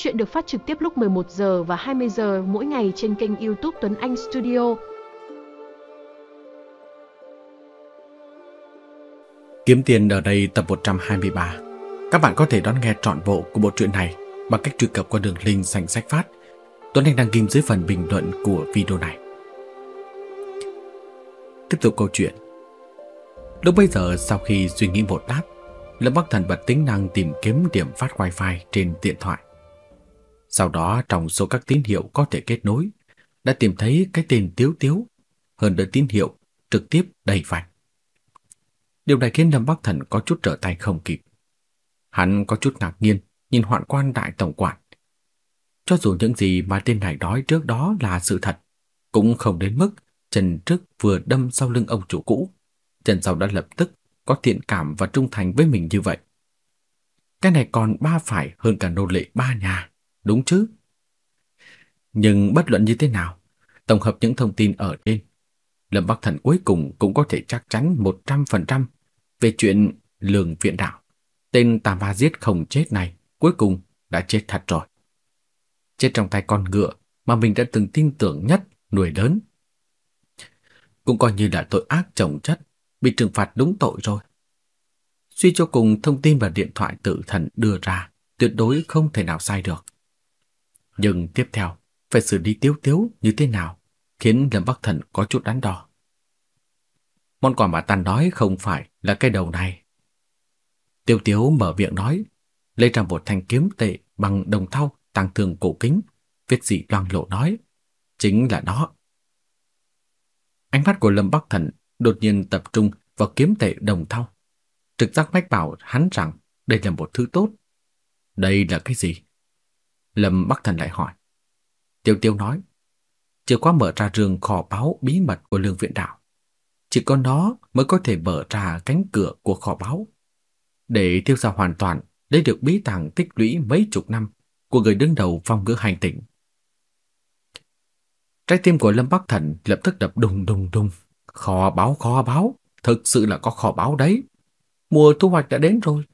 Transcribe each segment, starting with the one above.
Chuyện được phát trực tiếp lúc 11 giờ và 20 giờ mỗi ngày trên kênh YouTube Tuấn Anh Studio. Kiếm tiền ở đây tập 123. Các bạn có thể đón nghe trọn bộ của bộ truyện này bằng cách truy cập qua đường link dành sách phát. Tuấn Anh đang ghim dưới phần bình luận của video này. Tiếp tục câu chuyện. Lúc bây giờ sau khi suy nghĩ một lát, Lâm Bắc Thần bật tính năng tìm kiếm điểm phát wifi trên điện thoại. Sau đó trong số các tín hiệu có thể kết nối, đã tìm thấy cái tên Tiếu Tiếu, hơn nữa tín hiệu trực tiếp đầy vạch. Điều này khiến Lâm Bắc Thần có chút trở tay không kịp. Hắn có chút ngạc nhiên nhìn hoạn quan đại tổng quản. Cho dù những gì mà tên này nói trước đó là sự thật, cũng không đến mức chân trước vừa đâm sau lưng ông chủ cũ, chân sau đã lập tức có thiện cảm và trung thành với mình như vậy. Cái này còn ba phải hơn cả nô lệ ba nhà, đúng chứ? Nhưng bất luận như thế nào, tổng hợp những thông tin ở trên, Lâm Bắc Thần cuối cùng cũng có thể chắc chắn 100% về chuyện lường viện đạo. Tên tà ma giết không chết này cuối cùng đã chết thật rồi. Chết trong tay con ngựa mà mình đã từng tin tưởng nhất nuôi lớn. Cũng coi như là tội ác chồng chất, bị trừng phạt đúng tội rồi. Suy cho cùng thông tin và điện thoại tự thần đưa ra tuyệt đối không thể nào sai được. Nhưng tiếp theo, phải xử lý tiếu tiếu như thế nào khiến Lâm Bắc Thần có chút đắn đo. Món quà mà ta nói không phải là cái đầu này. Tiêu Tiếu mở miệng nói, lấy ra một thanh kiếm tệ bằng đồng thau tăng thường cổ kính, viết gì loang lộ nói, chính là nó. Ánh mắt của Lâm Bắc Thần đột nhiên tập trung vào kiếm tệ đồng thau. Trực giác mách bảo hắn rằng đây là một thứ tốt. Đây là cái gì? Lâm Bắc Thần lại hỏi. Tiêu Tiêu nói, chìa khóa mở ra rương kho báu bí mật của lương viện đạo. Chỉ có nó mới có thể mở ra cánh cửa của kho báu. Để tiêu ra hoàn toàn lấy được bí tàng tích lũy mấy chục năm của người đứng đầu phong ngữ hành tỉnh. Trái tim của Lâm Bắc Thần lập tức đập đùng đùng đùng. Kho báu, kho báu, thực sự là có kho báu đấy. Mùa thu hoạch đã đến rồi,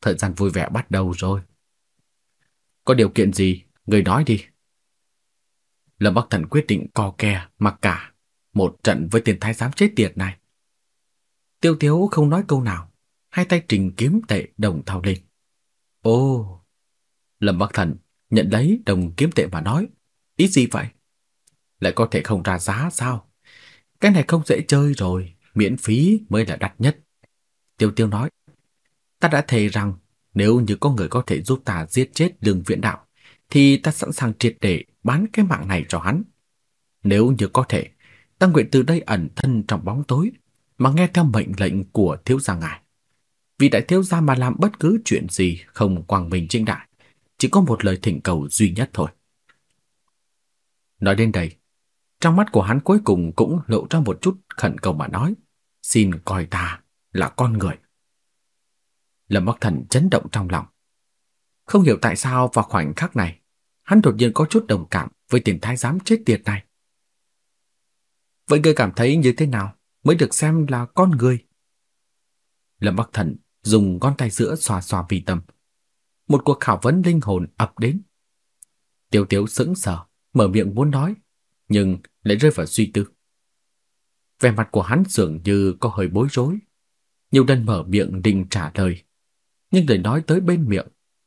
thời gian vui vẻ bắt đầu rồi. Có điều kiện gì, người nói đi. Lâm Bắc Thần quyết định co kè mặc cả một trận với tiền thái giám chết tiệt này. Tiêu Tiếu không nói câu nào, hai tay trình kiếm tệ đồng thao lên. Ô, Lâm Bắc Thần nhận lấy đồng kiếm tệ mà nói, ý gì vậy? Lại có thể không ra giá sao? Cái này không dễ chơi rồi, miễn phí mới là đắt nhất. Tiêu Tiêu nói, ta đã thề rằng nếu như có người có thể giúp ta giết chết lương viện đạo, thì ta sẵn sàng triệt để bán cái mạng này cho hắn. Nếu như có thể, ta nguyện từ đây ẩn thân trong bóng tối, mà nghe theo mệnh lệnh của thiếu gia ngài. Vì đại thiếu gia mà làm bất cứ chuyện gì không quang minh chính đại, chỉ có một lời thỉnh cầu duy nhất thôi. Nói đến đây, trong mắt của hắn cuối cùng cũng lộ ra một chút khẩn cầu mà nói, xin coi ta là con người. Lâm Bắc Thần chấn động trong lòng. Không hiểu tại sao vào khoảnh khắc này, hắn đột nhiên có chút đồng cảm với tiền thái giám chết tiệt này. Vậy ngươi cảm thấy như thế nào mới được xem là con người? Lâm Bắc Thần dùng ngón tay giữa xoa xoa vì tâm. Một cuộc khảo vấn linh hồn ập đến. Tiêu Tiếu sững sờ, mở miệng muốn nói, nhưng lại rơi vào suy tư. Vẻ mặt của hắn dường như có hơi bối rối. Nhiều lần mở miệng định trả lời, nhưng lời nói tới bên miệng,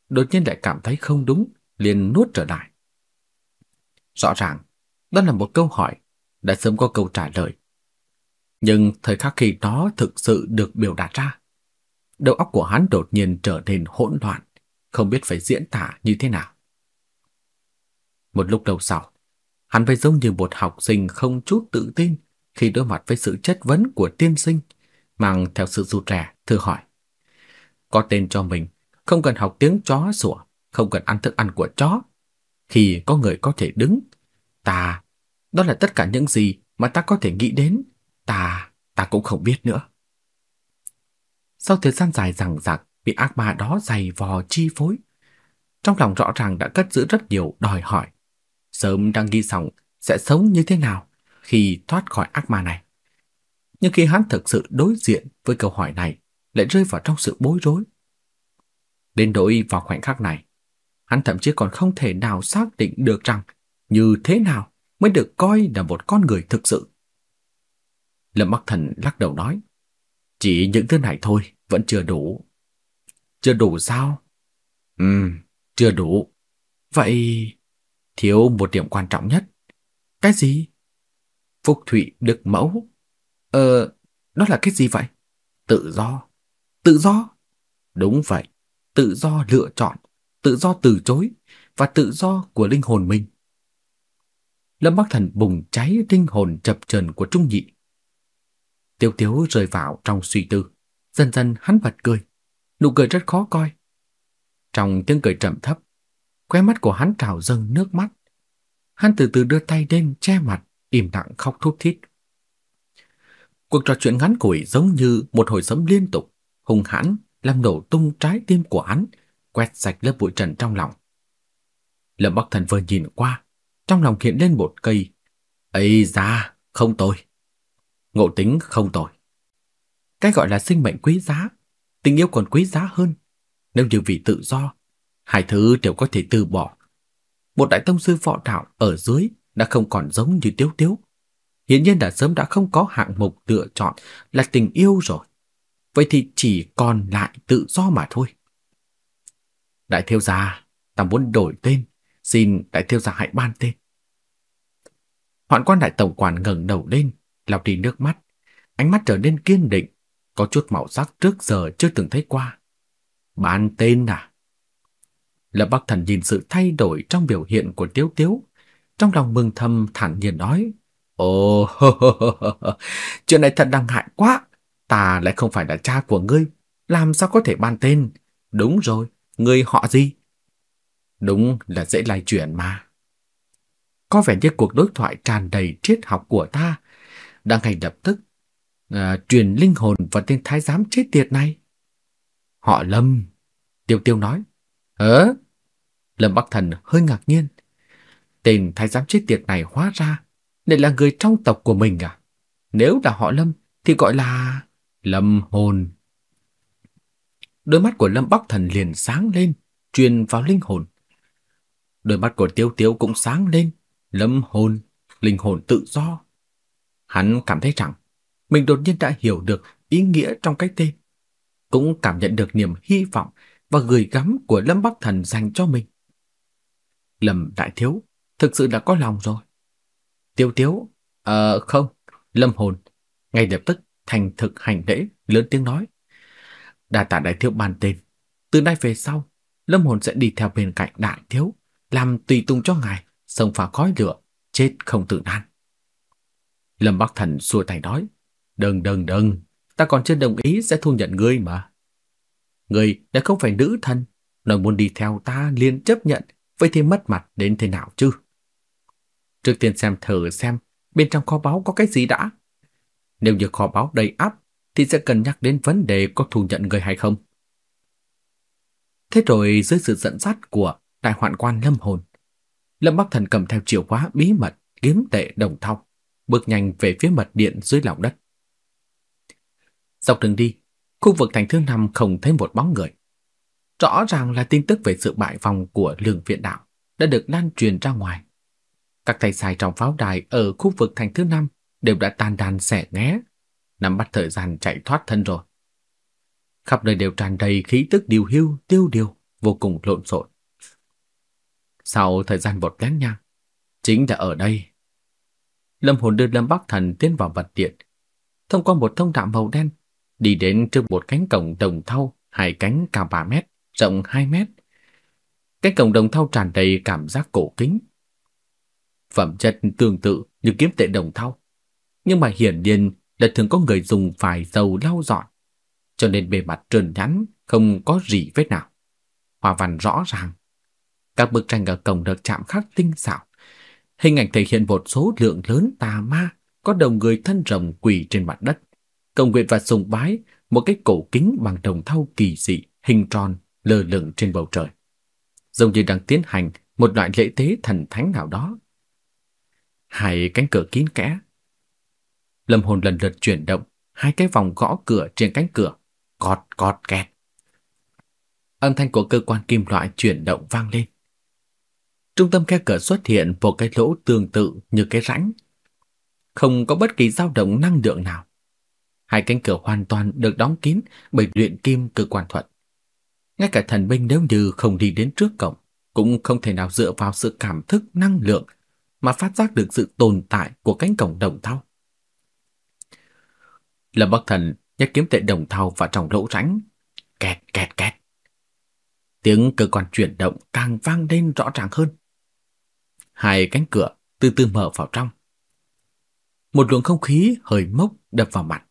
đột nhiên lại cảm thấy không đúng, liền nuốt trở lại. Rõ ràng, đó là một câu hỏi, đã sớm có câu trả lời. Nhưng thời khắc khi đó thực sự được biểu đạt ra, đầu óc của hắn đột nhiên trở nên hỗn loạn, không biết phải diễn tả như thế nào. Một lúc đầu sau, hắn phải giống như một học sinh không chút tự tin khi đối mặt với sự chất vấn của tiên sinh, mang theo sự rụt rè, thử hỏi. Có tên cho mình, không cần học tiếng chó sủa, không cần ăn thức ăn của chó. Khi có người có thể đứng, ta, đó là tất cả những gì mà ta có thể nghĩ đến, ta, ta cũng không biết nữa. Sau thời gian dài rằng rạc bị ác ma đó dày vò chi phối, trong lòng rõ ràng đã cất giữ rất nhiều đòi hỏi. Sớm đang ghi xong sẽ sống như thế nào khi thoát khỏi ác ma này. Nhưng khi hắn thực sự đối diện với câu hỏi này, lại rơi vào trong sự bối rối. Đến nỗi vào khoảnh khắc này, hắn thậm chí còn không thể nào xác định được rằng như thế nào mới được coi là một con người thực sự. Lâm Bắc Thần lắc đầu nói, chỉ những thứ này thôi, vẫn chưa đủ. Chưa đủ sao? Ừm, chưa đủ. Vậy thiếu một điểm quan trọng nhất. Cái gì? Phúc Thụy được Mẫu. Ờ, đó là cái gì vậy? Tự do. Tự do? Đúng vậy. Tự do lựa chọn, tự do từ chối và tự do của linh hồn mình. Lâm Bắc Thần bùng cháy linh hồn chập chờn của Trung Nhị. Tiêu Tiếu rơi vào trong suy tư, dần dần hắn bật cười, nụ cười rất khó coi. Trong tiếng cười trầm thấp, khóe mắt của hắn trào dâng nước mắt. Hắn từ từ đưa tay lên che mặt, im lặng khóc thút thít. Cuộc trò chuyện ngắn ngủi giống như một hồi sấm liên tục, hung hãn làm nổ tung trái tim của hắn, quét sạch lớp bụi trần trong lòng. Lâm Bắc Thần vừa nhìn qua, trong lòng hiện lên một cây. ấy da, không tồi. Ngộ tính không tồi. Cái gọi là sinh mệnh quý giá, tình yêu còn quý giá hơn. Nếu như vì tự do, hai thứ đều có thể từ bỏ. Một đại tông sư võ đạo ở dưới đã không còn giống như Tiếu Tiếu. Hiển nhiên đã sớm đã không có hạng mục lựa chọn là tình yêu rồi. Vậy thì chỉ còn lại tự do mà thôi. Đại thiếu gia, ta muốn đổi tên, xin đại thiếu gia hãy ban tên. Hoạn quan đại tổng quản ngẩng đầu lên, lau đi nước mắt, ánh mắt trở nên kiên định, có chút màu sắc trước giờ chưa từng thấy qua. Ban tên à? Lập Bắc Thần nhìn sự thay đổi trong biểu hiện của Tiếu Tiếu, trong lòng mừng thầm thản nhiên nói: "Ồ, chuyện này thật đáng hại quá, ta lại không phải là cha của ngươi, làm sao có thể ban tên? Đúng rồi, ngươi họ gì?" Đúng là dễ lay chuyển mà. Có vẻ như cuộc đối thoại tràn đầy triết học của ta đang ngay lập tức à, truyền linh hồn vào tên thái giám chết tiệt này. Họ Lâm, Tiêu Tiêu nói. ơ Lâm Bắc Thần hơi ngạc nhiên. Tên thái giám chết tiệt này hóa ra lại là người trong tộc của mình à? Nếu là họ Lâm thì gọi là Lâm hồn. Đôi mắt của Lâm Bắc Thần liền sáng lên, truyền vào linh hồn. Đôi mắt của Tiêu Tiêu cũng sáng lên, lâm hồn, linh hồn tự do. Hắn cảm thấy rằng mình đột nhiên đã hiểu được ý nghĩa trong cái tên, cũng cảm nhận được niềm hy vọng và gửi gắm của Lâm Bắc Thần dành cho mình. Lâm Đại Thiếu thực sự đã có lòng rồi. Tiêu Tiếu, ờ không, Lâm Hồn, ngay lập tức thành thực hành lễ, lớn tiếng nói. Đa tạ Đại Thiếu bàn tên, từ nay về sau, Lâm Hồn sẽ đi theo bên cạnh Đại Thiếu, làm tùy tùng cho ngài, sông pha khói lửa, chết không tự nan. Lâm Bắc Thần xua tay nói, đừng đừng đừng, ta còn chưa đồng ý sẽ thu nhận ngươi mà. Ngươi đã không phải nữ thần, nói muốn đi theo ta liền chấp nhận, vậy thì mất mặt đến thế nào chứ? Trước tiên xem thử xem bên trong kho báu có cái gì đã. Nếu như kho báu đầy ắp thì sẽ cân nhắc đến vấn đề có thu nhận người hay không. Thế rồi dưới sự dẫn dắt của đại hoạn quan Lâm Hồn, Lâm Bắc Thần cầm theo chìa khóa bí mật kiếm tệ đồng thọc bước nhanh về phía mật điện dưới lòng đất. Dọc đường đi, khu vực thành thứ năm không thấy một bóng người. Rõ ràng là tin tức về sự bại vòng của lường viện đạo đã được lan truyền ra ngoài. Các thầy sai trong pháo đài ở khu vực thành thứ năm đều đã tan đàn xẻ nghé, nắm bắt thời gian chạy thoát thân rồi. Khắp nơi đều tràn đầy khí tức điều hưu, tiêu điều, vô cùng lộn xộn. Sau thời gian vọt lén nhang, chính là ở đây. Lâm Hồn đưa Lâm Bắc Thần tiến vào vật điện, thông qua một thông đạo màu đen, đi đến trước một cánh cổng đồng thau, hai cánh cao 3 mét, rộng 2 mét. Cái cổng đồng thau tràn đầy cảm giác cổ kính. Phẩm chất tương tự như kiếm tệ đồng thau, nhưng mà hiển nhiên là thường có người dùng vài dầu lau dọn, cho nên bề mặt trơn nhẵn, không có rỉ vết nào. Hoa văn rõ ràng. Các bức tranh ở cổng được chạm khắc tinh xảo. Hình ảnh thể hiện một số lượng lớn tà ma có đầu người thân rồng quỳ trên mặt đất, cầu nguyện và sùng bái một cái cổ kính bằng đồng thau kỳ dị, hình tròn lơ lửng trên bầu trời, giống như đang tiến hành một loại lễ tế thần thánh nào đó. Hai cánh cửa kín kẽ. Lâm hồn lần lượt chuyển động, hai cái vòng gõ cửa trên cánh cửa, cọt cọt kẹt. Âm thanh của cơ quan kim loại chuyển động vang lên, Trung tâm khe cửa xuất hiện một cái lỗ tương tự như cái rãnh. Không có bất kỳ dao động năng lượng nào. Hai cánh cửa hoàn toàn được đóng kín bởi luyện kim cơ quan thuật. Ngay cả thần binh nếu như không đi đến trước cổng, cũng không thể nào dựa vào sự cảm thức năng lượng mà phát giác được sự tồn tại của cánh cổng đồng thau. Lâm Bắc Thần nhét kiếm tệ đồng thau vào trong lỗ rãnh, kẹt kẹt kẹt. Tiếng cơ quan chuyển động càng vang lên rõ ràng hơn. Hai cánh cửa từ từ mở vào trong. Một luồng không khí hơi mốc đập vào mặt.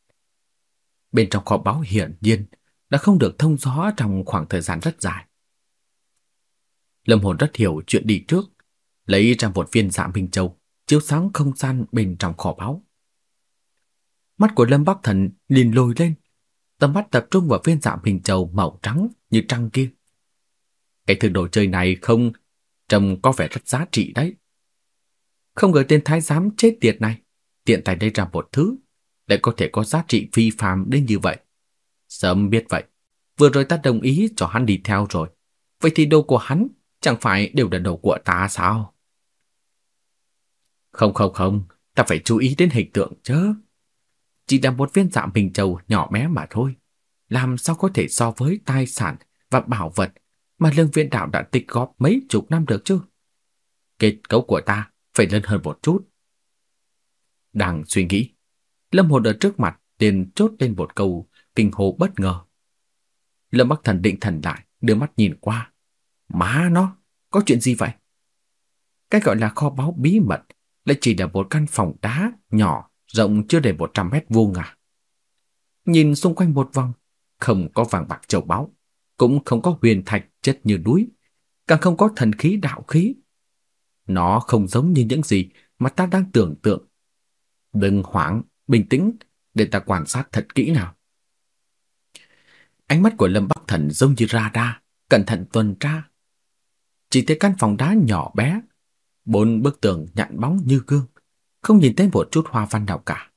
Bên trong kho báu hiển nhiên đã không được thông gió trong khoảng thời gian rất dài. Lâm Hồn rất hiểu chuyện đi trước, lấy ra một viên dạ minh châu, chiếu sáng không gian bên trong kho báu. Mắt của Lâm Bắc Thần liền lồi lên, tầm mắt tập trung vào viên dạ hình trầu màu trắng như trăng kia. Cái thứ đồ chơi này không trông có vẻ rất giá trị đấy. Không ngờ tên thái giám chết tiệt này tiện tay đây ra một thứ lại có thể có giá trị phi phàm đến như vậy. Sớm biết vậy, vừa rồi ta đồng ý cho hắn đi theo rồi. Vậy thì đồ của hắn chẳng phải đều là đồ của ta sao? Không không không, ta phải chú ý đến hình tượng chứ. Chỉ là một viên dạ bình châu nhỏ bé mà thôi. Làm sao có thể so với tài sản và bảo vật mà lương viên đạo đã tích góp mấy chục năm được chứ? Kết cấu của ta phải lớn hơn một chút. Đang suy nghĩ, Lâm Hồn ở trước mặt liền chốt lên một câu kinh hô bất ngờ. Lâm Bắc Thần định thần lại, đưa mắt nhìn qua. Má nó, có chuyện gì vậy? Cái gọi là kho báu bí mật lại chỉ là một căn phòng đá nhỏ rộng chưa đầy 100 mét vuông à. Nhìn xung quanh một vòng, không có vàng bạc châu báu, cũng không có huyền thạch chất như núi, càng không có thần khí đạo khí. Nó không giống như những gì mà ta đang tưởng tượng. Đừng hoảng, bình tĩnh để ta quan sát thật kỹ nào. Ánh mắt của Lâm Bắc Thần giống như radar, cẩn thận tuần tra. Chỉ thấy căn phòng đá nhỏ bé, bốn bức tường nhẵn bóng như gương, không nhìn thấy một chút hoa văn nào cả,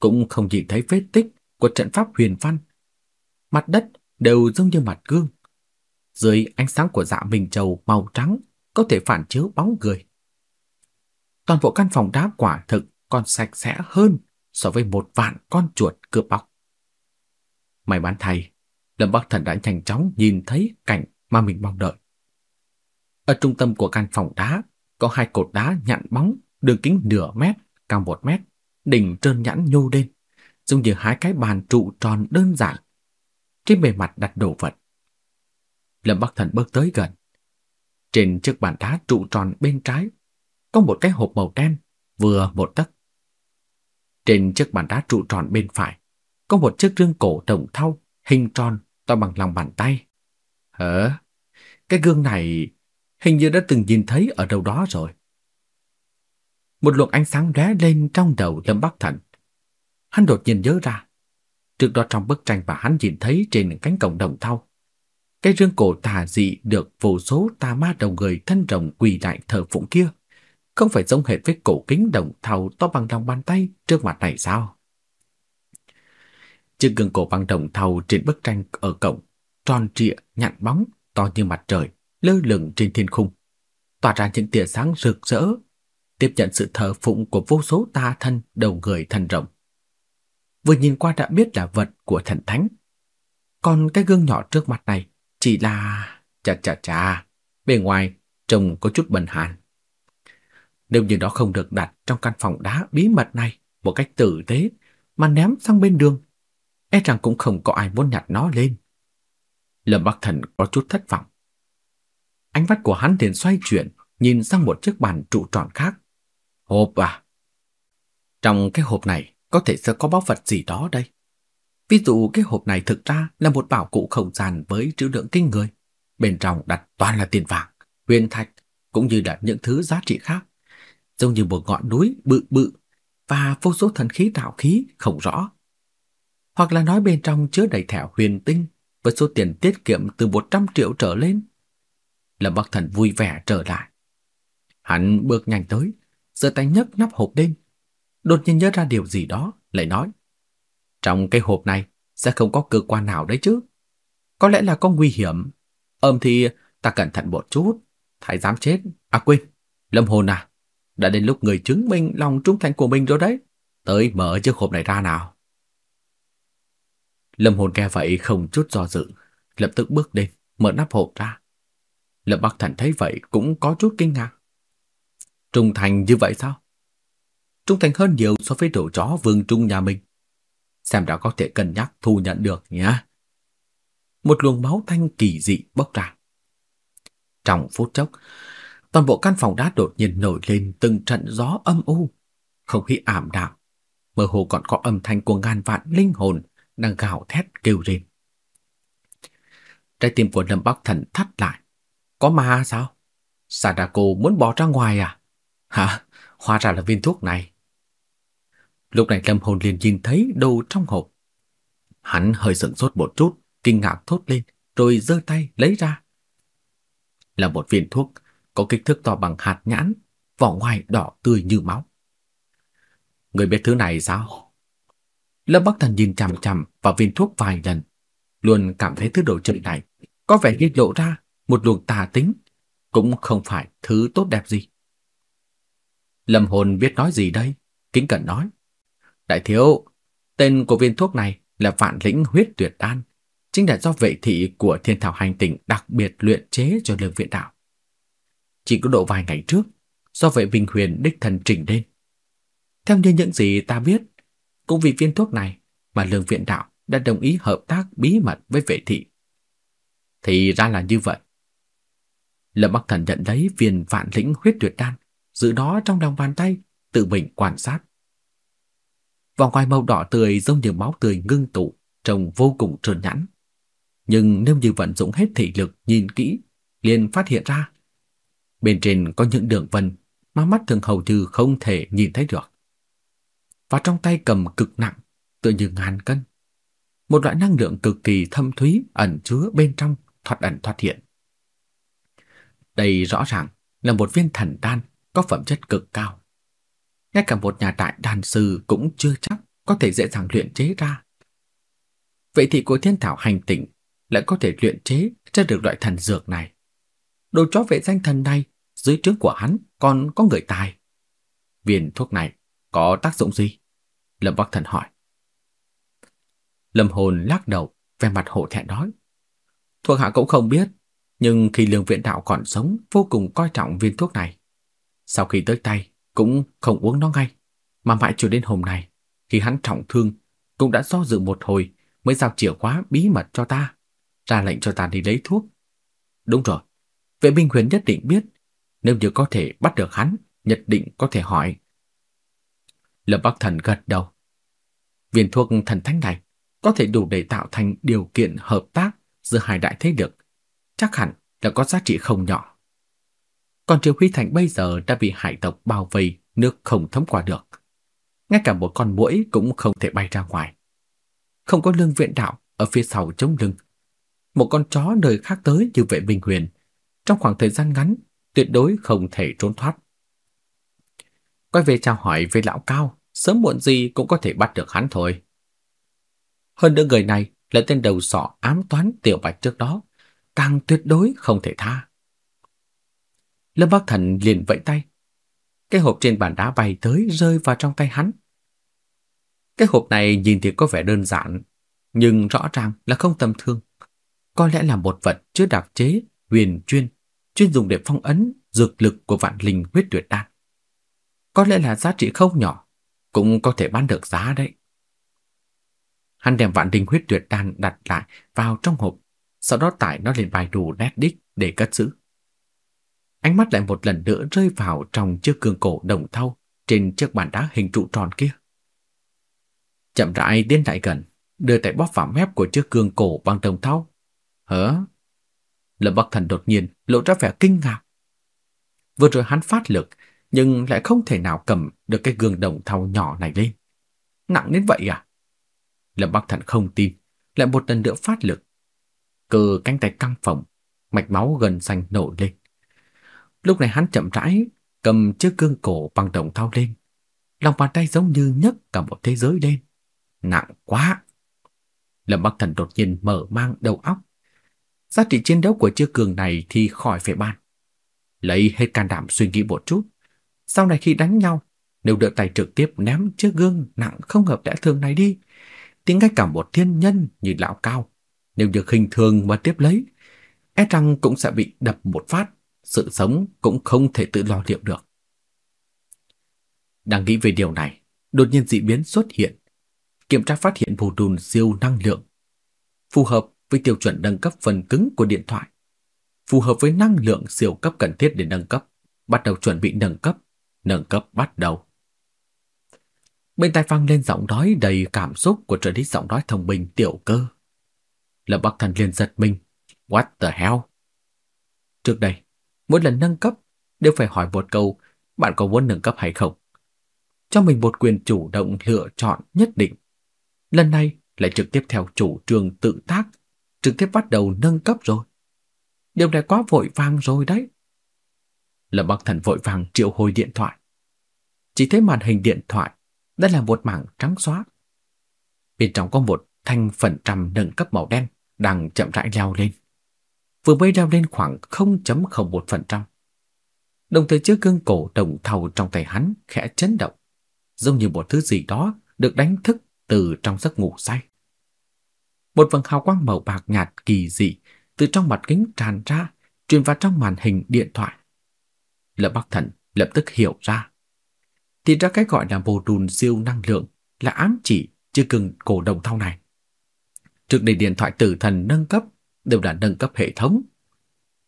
cũng không nhìn thấy vết tích của trận pháp huyền văn. Mặt đất đều giống như mặt gương. Dưới ánh sáng của dạ minh châu màu trắng có thể phản chiếu bóng người. Toàn bộ căn phòng đá quả thực còn sạch sẽ hơn so với một vạn con chuột cướp bóc. May mắn thay, Lâm Bắc Thần đã nhanh chóng nhìn thấy cảnh mà mình mong đợi. Ở trung tâm của căn phòng đá có hai cột đá nhặn bóng, đường kính nửa mét, cao một mét, đỉnh trơn nhẵn nhô lên, giống như hai cái bàn trụ tròn đơn giản. Trên bề mặt đặt đồ vật. Lâm Bắc Thần bước tới gần. Trên chiếc bàn đá trụ tròn bên trái có một cái hộp màu đen, vừa một tấc. Trên chiếc bàn đá trụ tròn bên phải có một chiếc gương cổ đồng thau hình tròn to bằng lòng bàn tay. Hả? Cái gương này hình như đã từng nhìn thấy ở đâu đó rồi. Một luồng ánh sáng lóe lên trong đầu Lâm Bắc Thần. Hắn đột nhiên nhớ ra, trước đó trong bức tranh mà hắn nhìn thấy trên cánh cổng đồng thau, cái rương cổ tà dị được vô số tà ma đầu người thân rồng quỳ lại thờ phụng kia, không phải giống hệt với cổ kính đồng thau to bằng lòng bàn tay trước mặt này sao? Chiếc gương cổ bằng đồng thau trên bức tranh ở cổng, tròn trịa, nhặn bóng, to như mặt trời, lơ lửng trên thiên khung, tỏa ra những tia sáng rực rỡ, tiếp nhận sự thờ phụng của vô số ta thân đầu người thần rồng. Vừa nhìn qua đã biết là vật của thần thánh. Còn cái gương nhỏ trước mặt này chỉ là... Chà chà chà, bề ngoài trông có chút bẩn hàn. Nếu như nó không được đặt trong căn phòng đá bí mật này một cách tử tế mà ném sang bên đường, e rằng cũng không có ai muốn nhặt nó lên. Lâm Bắc Thần có chút thất vọng. Ánh mắt của hắn liền xoay chuyển, nhìn sang một chiếc bàn trụ tròn khác. Hộp à? Trong cái hộp này có thể sẽ có báu vật gì đó đây. Ví dụ cái hộp này thực ra là một bảo cụ không gian với trữ lượng kinh người. Bên trong đặt toàn là tiền vàng, huyền thạch, cũng như là những thứ giá trị khác. Giống như một ngọn núi bự bự và vô số thần khí tạo khí không rõ. Hoặc là nói bên trong chứa đầy thẻ huyền tinh với số tiền tiết kiệm từ 100 triệu trở lên. Lâm Bắc Thần vui vẻ trở lại. Hắn bước nhanh tới, giơ tay nhấc nắp hộp lên. Đột nhiên nhớ ra điều gì đó, lại nói. Trong cái hộp này sẽ không có cơ quan nào đấy chứ. Có lẽ là có nguy hiểm. Ừm thì ta cẩn thận một chút. Thái dám chết. À quên, Lâm Hồn à, đã đến lúc người chứng minh lòng trung thành của mình rồi đấy. Tới mở chiếc hộp này ra nào. Lâm Hồn nghe vậy không chút do dự, lập tức bước lên, mở nắp hộp ra. Lâm Bắc Thần thấy vậy cũng có chút kinh ngạc. Trung thành như vậy sao? Trung thành hơn nhiều so với đồ chó vương trung nhà mình. Xem đã có thể cân nhắc thu nhận được nhé. Một luồng máu thanh kỳ dị bốc ra. Trong phút chốc, toàn bộ căn phòng đá đột nhiên nổi lên từng trận gió âm u, không khí ảm đạm, mơ hồ còn có âm thanh của ngàn vạn linh hồn đang gào thét kêu rên. Trái tim của Lâm Bắc Thần thắt lại. Có ma sao? Sadako muốn bỏ ra ngoài à? Hả? Hóa ra là viên thuốc này. Lúc này Lâm Hồn liền nhìn thấy đồ trong hộp. Hắn hơi sửng sốt một chút, kinh ngạc thốt lên, rồi giơ tay lấy ra. Là một viên thuốc có kích thước to bằng hạt nhãn, vỏ ngoài đỏ tươi như máu. Người biết thứ này sao? Lâm Bắc Thần nhìn chằm chằm vào viên thuốc vài lần, luôn cảm thấy thứ đồ chơi này có vẻ như lộ ra một luồng tà tính, cũng không phải thứ tốt đẹp gì. Lâm Hồn biết nói gì đây? Kính cẩn nói. Đại thiếu, tên của viên thuốc này là vạn lĩnh huyết tuyệt đan, chính là do vệ thị của thiên thảo hành tỉnh đặc biệt luyện chế cho lương viện đạo. Chỉ có độ vài ngày trước, do vệ Bình Huyền đích thần trình lên. Theo như những gì ta biết, cũng vì viên thuốc này mà lương viện đạo đã đồng ý hợp tác bí mật với vệ thị. Thì ra là như vậy. Lâm Bắc Thần nhận lấy viên vạn lĩnh huyết tuyệt đan, giữ đó trong lòng bàn tay, tự mình quan sát. Vòng ngoài màu đỏ tươi giống như máu tươi ngưng tụ, trông vô cùng trơn nhẵn. Nhưng nếu như vận dụng hết thị lực nhìn kỹ, liền phát hiện ra bên trên có những đường vân mà mắt thường hầu như không thể nhìn thấy được. Và trong tay cầm cực nặng, tựa như ngàn cân. Một loại năng lượng cực kỳ thâm thúy ẩn chứa bên trong, thoát ẩn thoát hiện. Đây rõ ràng là một viên thần đan có phẩm chất cực cao. Ngay cả một nhà đại đàn sư cũng chưa chắc có thể dễ dàng luyện chế ra. Vậy thì của thiên thảo hành tịnh lại có thể luyện chế ra được loại thần dược này. Đồ chó vệ danh thần này dưới trướng của hắn còn có người tài. Viên thuốc này có tác dụng gì? Lâm Bắc Thần hỏi. Lâm Hồn lắc đầu, vẻ mặt hổ thẹn nói. Thuộc hạ cũng không biết, nhưng khi lương viện đạo còn sống vô cùng coi trọng viên thuốc này. Sau khi tới tay, cũng không uống nó ngay, mà mãi cho đến hôm nay, khi hắn trọng thương, cũng đã do dự một hồi mới giao chìa khóa bí mật cho ta, ra lệnh cho ta đi lấy thuốc. Đúng rồi, vệ binh huyền nhất định biết, nếu như có thể bắt được hắn, nhất định có thể hỏi. Lâm Bắc Thần gật đầu. Viên thuốc thần thánh này có thể đủ để tạo thành điều kiện hợp tác giữa hai đại thế lực, chắc hẳn là có giá trị không nhỏ. Còn Triều Huy Thành bây giờ đã bị hải tộc bao vây, nước không thấm qua được. Ngay cả một con muỗi cũng không thể bay ra ngoài. Không có lương viện đạo ở phía sau chống lưng. Một con chó nơi khác tới như vệ bình huyền, trong khoảng thời gian ngắn, tuyệt đối không thể trốn thoát. Quay về chào hỏi với lão cao, sớm muộn gì cũng có thể bắt được hắn thôi. Hơn nữa người này là tên đầu sọ ám toán tiểu bạch trước đó, càng tuyệt đối không thể tha. Lâm Bắc Thần liền vẫy tay. Cái hộp trên bàn đá bay tới rơi vào trong tay hắn. Cái hộp này nhìn thì có vẻ đơn giản, nhưng rõ ràng là không tầm thường. Có lẽ là một vật chứa đặc chế, huyền chuyên, chuyên dùng để phong ấn dược lực của vạn linh huyết tuyệt đan. Có lẽ là giá trị không nhỏ, cũng có thể bán được giá đấy. Hắn đem vạn linh huyết tuyệt đan đặt lại vào trong hộp, sau đó tải nó lên bài đủ nét đích để cất giữ. Ánh mắt lại một lần nữa rơi vào trong chiếc cương cổ đồng thau trên chiếc bàn đá hình trụ tròn kia. Chậm rãi tiến lại gần, đưa tay bóp vào mép của chiếc cương cổ bằng đồng thau. Hả? Lâm Bắc Thần đột nhiên lộ ra vẻ kinh ngạc. Vừa rồi hắn phát lực, nhưng lại không thể nào cầm được cái gương đồng thau nhỏ này lên. Nặng đến vậy à? Lâm Bắc Thần không tin, lại một lần nữa phát lực. Cơ cánh tay căng phồng, mạch máu gần xanh nổi lên. Lúc này hắn chậm rãi cầm chiếc gương cổ bằng đồng thau lên. Lòng bàn tay giống như nhấc cả một thế giới lên. Nặng quá! Lâm Bắc Thần đột nhiên mở mang đầu óc. Giá trị chiến đấu của chiếc cường này thì khỏi phải bàn. Lấy hết can đảm suy nghĩ một chút. Sau này khi đánh nhau, nếu đưa tay trực tiếp ném chiếc gương nặng không hợp lẽ thường này đi, thì ngay cả một thiên nhân như lão cao, nếu được hình thường mà tiếp lấy, e rằng cũng sẽ bị đập một phát, sự sống cũng không thể tự lo liệu được. Đang nghĩ về điều này, đột nhiên dị biến xuất hiện. Kiểm tra phát hiện vô đùn siêu năng lượng, phù hợp với tiêu chuẩn nâng cấp phần cứng của điện thoại, phù hợp với năng lượng siêu cấp cần thiết để nâng cấp, bắt đầu chuẩn bị nâng cấp, nâng cấp bắt đầu. Bên tai vang lên giọng nói đầy cảm xúc của trợ lý giọng nói thông minh tiểu cơ. Lâm Bắc Thần liền giật mình. What the hell? Trước đây, mỗi lần nâng cấp đều phải hỏi một câu bạn có muốn nâng cấp hay không. Cho mình một quyền chủ động lựa chọn nhất định. Lần này lại trực tiếp theo chủ trương tự tác, trực tiếp bắt đầu nâng cấp rồi. Điều này quá vội vàng rồi đấy. Lâm Bắc Thần vội vàng triệu hồi điện thoại. Chỉ thấy màn hình điện thoại đây là một mảng trắng xóa. Bên trong có một thanh phần trăm nâng cấp màu đen đang chậm rãi leo lên. Vừa mới leo lên khoảng 0.01%. Đồng thời chiếc gương cổ đồng thau trong tay hắn khẽ chấn động, giống như một thứ gì đó được đánh thức từ trong giấc ngủ say. Một vầng hào quang màu bạc nhạt kỳ dị từ trong mặt kính tràn ra, truyền vào trong màn hình điện thoại. Lâm Bắc Thần lập tức hiểu ra thì ra cái gọi là bồ đùn siêu năng lượng là ám chỉ chiếc gương cổ đồng thau này. Trước đây điện thoại tử thần nâng cấp đều là nâng cấp hệ thống.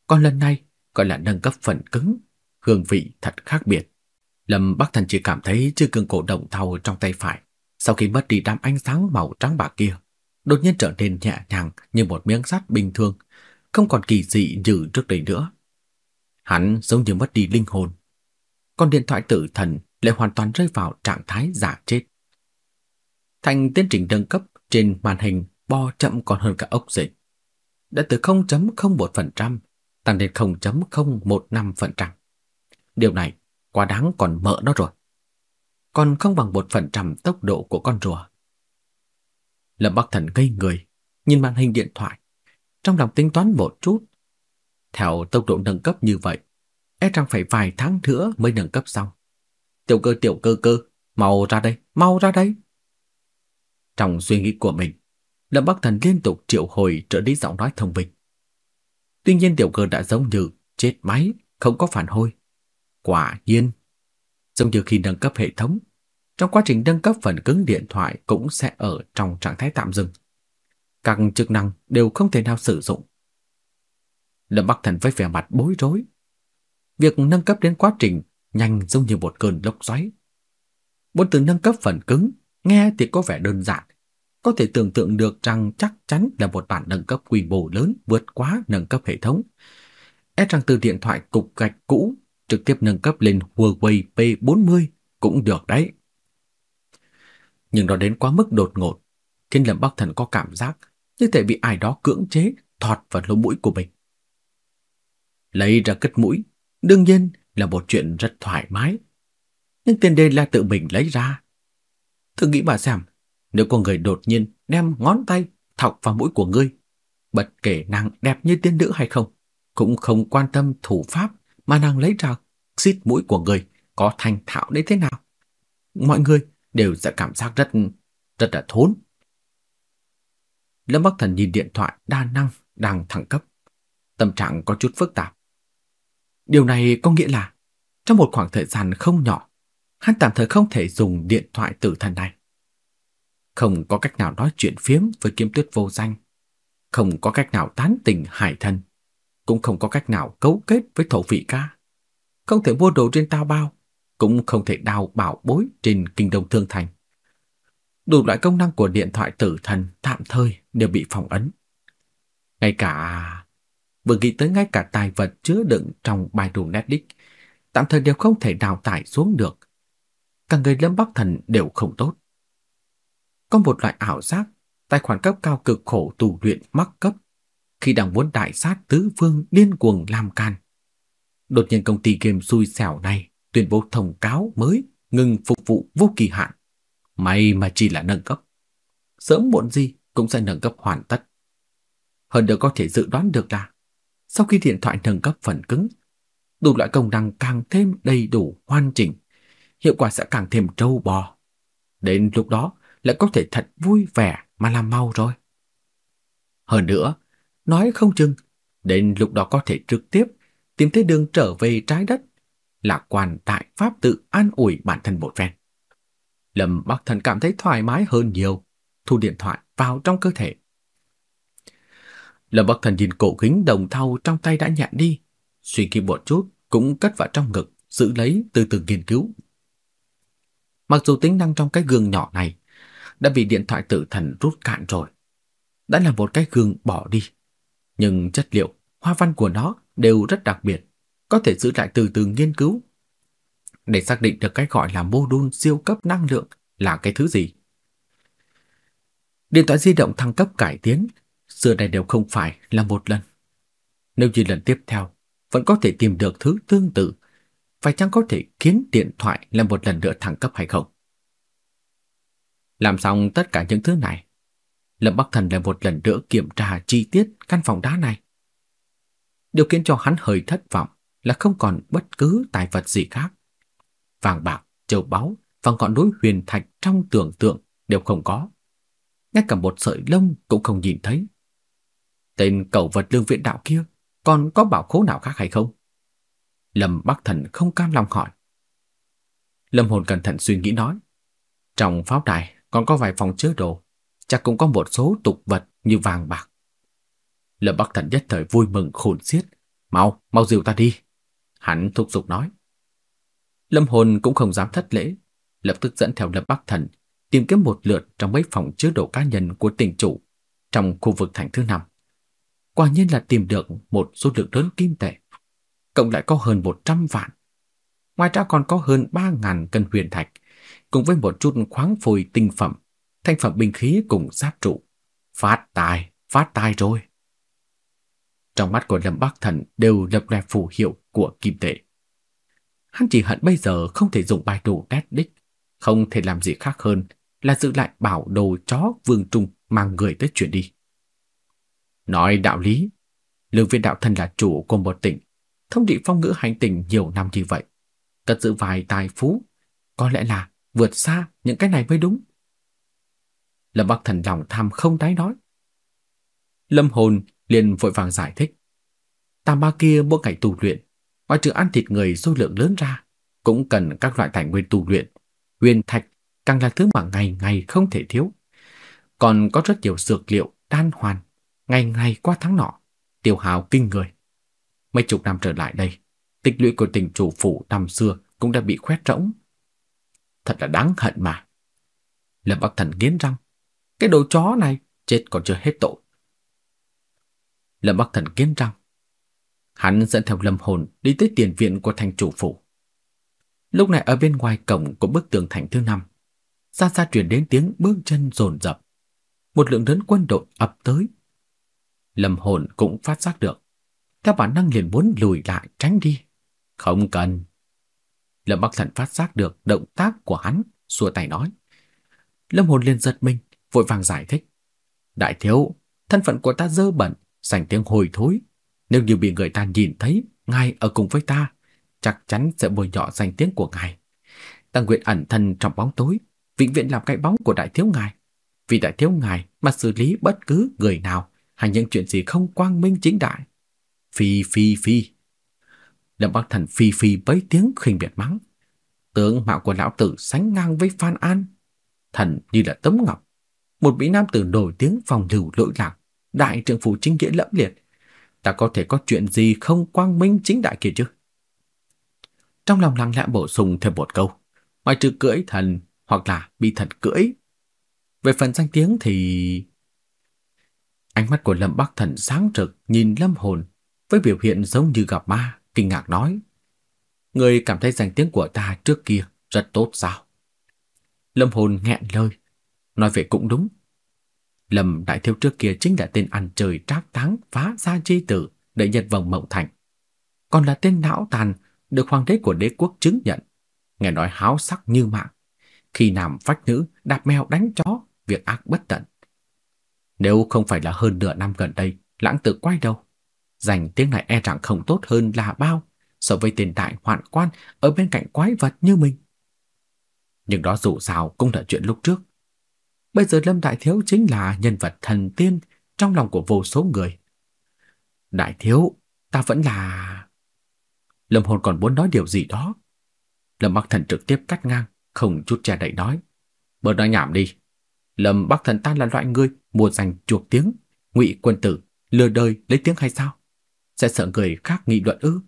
Còn lần này gọi là nâng cấp phần cứng, hương vị thật khác biệt. Lâm Bắc Thần chỉ cảm thấy chưa cương cổ động thau trong tay phải, sau khi mất đi đám ánh sáng màu trắng bạc kia, đột nhiên trở nên nhẹ nhàng như một miếng sắt bình thường, không còn kỳ dị như trước đây nữa. Hắn giống như mất đi linh hồn. Còn điện thoại tử thần lại hoàn toàn rơi vào trạng thái giả chết. Thành tiến trình nâng cấp trên màn hình bo chậm còn hơn cả ốc dịch. Đã từ 0.01% tăng đến 0.015%. Điều này quá đáng còn mỡ nó rồi. Còn không bằng 1% tốc độ của con rùa. Lâm Bắc Thần ngây người, nhìn màn hình điện thoại, trong lòng tính toán một chút. Theo tốc độ nâng cấp như vậy, e rằng phải vài tháng nữa mới nâng cấp xong. Tiểu cơ tiểu cơ cơ, mau ra đây, mau ra đây. Trong suy nghĩ của mình, Lâm Bắc Thần liên tục triệu hồi trở đi giọng nói thông minh. Tuy nhiên tiểu cơ đã giống như chết máy, không có phản hồi. Quả nhiên, giống như khi nâng cấp hệ thống, trong quá trình nâng cấp phần cứng điện thoại cũng sẽ ở trong trạng thái tạm dừng. Các chức năng đều không thể nào sử dụng. Lâm Bắc Thần với vẻ mặt bối rối. Việc nâng cấp đến quá trình nhanh giống như một cơn lốc xoáy. Bốn từ nâng cấp phần cứng, nghe thì có vẻ đơn giản, có thể tưởng tượng được rằng chắc chắn là một bản nâng cấp quy mô lớn vượt quá nâng cấp hệ thống. E rằng từ điện thoại cục gạch cũ trực tiếp nâng cấp lên Huawei P40 cũng được đấy. Nhưng nó đến quá mức đột ngột, khiến Lâm Bắc Thần có cảm giác như thể bị ai đó cưỡng chế thọt vào lỗ mũi của mình. Lấy ra cất mũi, đương nhiên là một chuyện rất thoải mái. Nhưng tiền đề là tự mình lấy ra. Thử nghĩ bà xem, nếu có người đột nhiên đem ngón tay thọc vào mũi của ngươi, bất kể nàng đẹp như tiên nữ hay không, cũng không quan tâm thủ pháp mà nàng lấy ra xít mũi của người có thành thạo đến thế nào. Mọi người đều sẽ cảm giác rất, rất là thốn. Lâm Bắc Thần nhìn điện thoại đa năng đang thẳng cấp. Tâm trạng có chút phức tạp. Điều này có nghĩa là trong một khoảng thời gian không nhỏ, hắn tạm thời không thể dùng điện thoại tử thần này. Không có cách nào nói chuyện phiếm với kiếm tuyết vô danh, không có cách nào tán tình hải thân, cũng không có cách nào cấu kết với thổ vị ca. Không thể mua đồ trên tao bao, cũng không thể đào bảo bối trên kinh đông thương thành. Đủ loại công năng của điện thoại tử thần tạm thời đều bị phòng ấn. Ngay cả vừa nghĩ tới ngay cả tài vật chứa đựng trong bài đồ Netflix, tạm thời đều không thể đào tải xuống được. Cả người Lâm Bắc Thần đều không tốt. Có một loại ảo giác, tài khoản cấp cao cực khổ tù luyện mắc cấp, khi đang muốn đại sát tứ phương điên cuồng làm can. Đột nhiên công ty game xui xẻo này tuyên bố thông cáo mới ngừng phục vụ vô kỳ hạn. May mà chỉ là nâng cấp. Sớm muộn gì cũng sẽ nâng cấp hoàn tất. Hơn nữa có thể dự đoán được là sau khi điện thoại nâng cấp phần cứng, đủ loại công năng càng thêm đầy đủ hoàn chỉnh, hiệu quả sẽ càng thêm trâu bò. Đến lúc đó lại có thể thật vui vẻ mà làm mau rồi. Hơn nữa, nói không chừng, đến lúc đó có thể trực tiếp tìm thấy đường trở về trái đất, lạc quan tại pháp tự an ủi bản thân một phen. Lâm Bắc Thần cảm thấy thoải mái hơn nhiều, thu điện thoại vào trong cơ thể. Lâm Bắc Thần nhìn cổ kính đồng thau trong tay đã nhạn đi, suy nghĩ một chút cũng cất vào trong ngực, giữ lấy từ từ nghiên cứu. Mặc dù tính năng trong cái gương nhỏ này đã bị điện thoại tử thần rút cạn rồi, đã là một cái gương bỏ đi, nhưng chất liệu, hoa văn của nó đều rất đặc biệt, có thể giữ lại từ từ nghiên cứu. Để xác định được cái gọi là mô đun siêu cấp năng lượng là cái thứ gì. Điện thoại di động thăng cấp cải tiến, xưa này đều không phải là một lần. Nếu như lần tiếp theo vẫn có thể tìm được thứ tương tự, phải chăng có thể khiến điện thoại là một lần nữa thăng cấp hay không? Làm xong tất cả những thứ này, Lâm Bắc Thần lại một lần nữa kiểm tra chi tiết căn phòng đá này. Điều khiến cho hắn hơi thất vọng là không còn bất cứ tài vật gì khác. Vàng bạc, châu báu và ngọn núi huyền thạch trong tưởng tượng đều không có. Ngay cả một sợi lông cũng không nhìn thấy. Tên cầu vật lương viện đạo kia còn có bảo khố nào khác hay không? Lâm Bắc Thần không cam lòng hỏi. Lâm Hồn cẩn thận suy nghĩ nói. Trong pháo đài còn có vài phòng chứa đồ, chắc cũng có một số tục vật như vàng bạc. Lâm Bắc Thần nhất thời vui mừng khôn xiết. Mau, mau dìu ta đi. Hắn thúc giục nói. Lâm Hồn cũng không dám thất lễ, lập tức dẫn theo Lâm Bắc Thần tìm kiếm một lượt trong mấy phòng chứa đồ cá nhân của tỉnh chủ trong khu vực thành thứ năm. Quả nhiên là tìm được một số lượng lớn kim tệ, cộng lại có hơn 100 vạn. Ngoài ra còn có hơn 3.000 cân huyền thạch, cùng với một chút khoáng phôi tinh phẩm, thành phẩm binh khí cùng giáp trụ. Phát tài, phát tài rồi. Trong mắt của Lâm Bắc Thần đều lập loè phù hiệu của kim tệ. Hắn chỉ hận bây giờ không thể dùng bài đồ đét đích, không thể làm gì khác hơn là giữ lại bảo đồ chó vương trung mang người tới chuyển đi. Nói đạo lý, lương viên đạo thân là chủ của một tỉnh, thông trị phong ngữ hành tỉnh nhiều năm như vậy. Cất giữ vài tài phú, có lẽ là vượt xa những cái này mới đúng. Lâm Bắc Thần lòng tham không đáy nói. Lâm Hồn liền vội vàng giải thích. Tam ba kia mỗi ngày tu luyện, ngoài trừ ăn thịt người số lượng lớn ra, cũng cần các loại tài nguyên tu luyện. Huyền thạch càng là thứ mà ngày ngày không thể thiếu. Còn có rất nhiều dược liệu, đan hoàn, ngày ngày qua tháng nọ, tiêu hào kinh người. Mấy chục năm trở lại đây, tích lũy của tỉnh chủ phủ năm xưa cũng đã bị khoét rỗng. Thật là đáng hận mà. Lâm Bắc Thần nghiến răng, cái đồ chó này chết còn chưa hết tội. Lâm Bắc Thần nghiến răng. Hắn dẫn theo Lâm Hồn đi tới tiền viện của thành chủ phủ. Lúc này ở bên ngoài cổng của bức tường thành thứ năm, xa xa truyền đến tiếng bước chân rồn rập. Một lượng lớn quân đội ập tới. Lâm Hồn cũng phát giác được, theo bản năng liền muốn lùi lại tránh đi. Không cần. Lâm Bắc Thần phát giác được động tác của hắn, xua tay nói. Lâm Hồn liền giật mình, vội vàng giải thích. Đại thiếu, thân phận của ta dơ bẩn, sành tiếng hồi thối. Nếu như bị người ta nhìn thấy ngài ở cùng với ta, chắc chắn sẽ bôi nhọ danh tiếng của ngài. Ta nguyện ẩn thân trong bóng tối, vĩnh viễn làm cái bóng của đại thiếu ngài. Vì đại thiếu ngài mà xử lý bất cứ người nào hay những chuyện gì không quang minh chính đại. Phi phi phi. Lâm Bắc Thần phi phi bấy tiếng khinh biệt mắng. Tướng mạo của lão tử sánh ngang với Phan An. Thần như là tấm ngọc. Một mỹ nam tử nổi tiếng phòng lưu lỗi lạc, đại trượng phủ chính nghĩa lẫm liệt. Ta có thể có chuyện gì không quang minh chính đại kia chứ? Trong lòng lặng lẽ bổ sung thêm một câu. Ngoài trừ cưỡi thần hoặc là bị thần cưỡi. Về phần danh tiếng thì... Ánh mắt của Lâm Bắc Thần sáng trực nhìn Lâm Hồn với biểu hiện giống như gặp ma, kinh ngạc nói. Người cảm thấy danh tiếng của ta trước kia rất tốt sao? Lâm Hồn nghẹn lời, nói về cũng đúng. Lâm Đại Thiếu trước kia chính là tên ăn trời trác táng phá gia chi tử để nhật vòng mộng thành. Còn là tên não tàn được hoàng đế của đế quốc chứng nhận. Nghe nói háo sắc như mạng. Khi nằm phách nữ đạp mèo đánh chó, việc ác bất tận. Nếu không phải là hơn nửa năm gần đây, lãng tử quay đầu. Dành tiếng này e rằng không tốt hơn là bao, so với tiền đại hoạn quan ở bên cạnh quái vật như mình. Nhưng đó dù sao cũng là chuyện lúc trước. Bây giờ Lâm Đại Thiếu chính là nhân vật thần tiên trong lòng của vô số người. Đại Thiếu, ta vẫn là... Lâm Hồn còn muốn nói điều gì đó. Lâm Bắc Thần trực tiếp cắt ngang, không chút che đậy nói. Bớt nói nhảm đi. Lâm Bắc Thần ta là loại người mua danh chuộc tiếng, ngụy quân tử, lừa đời lấy tiếng hay sao? Sẽ sợ người khác nghị luận ư?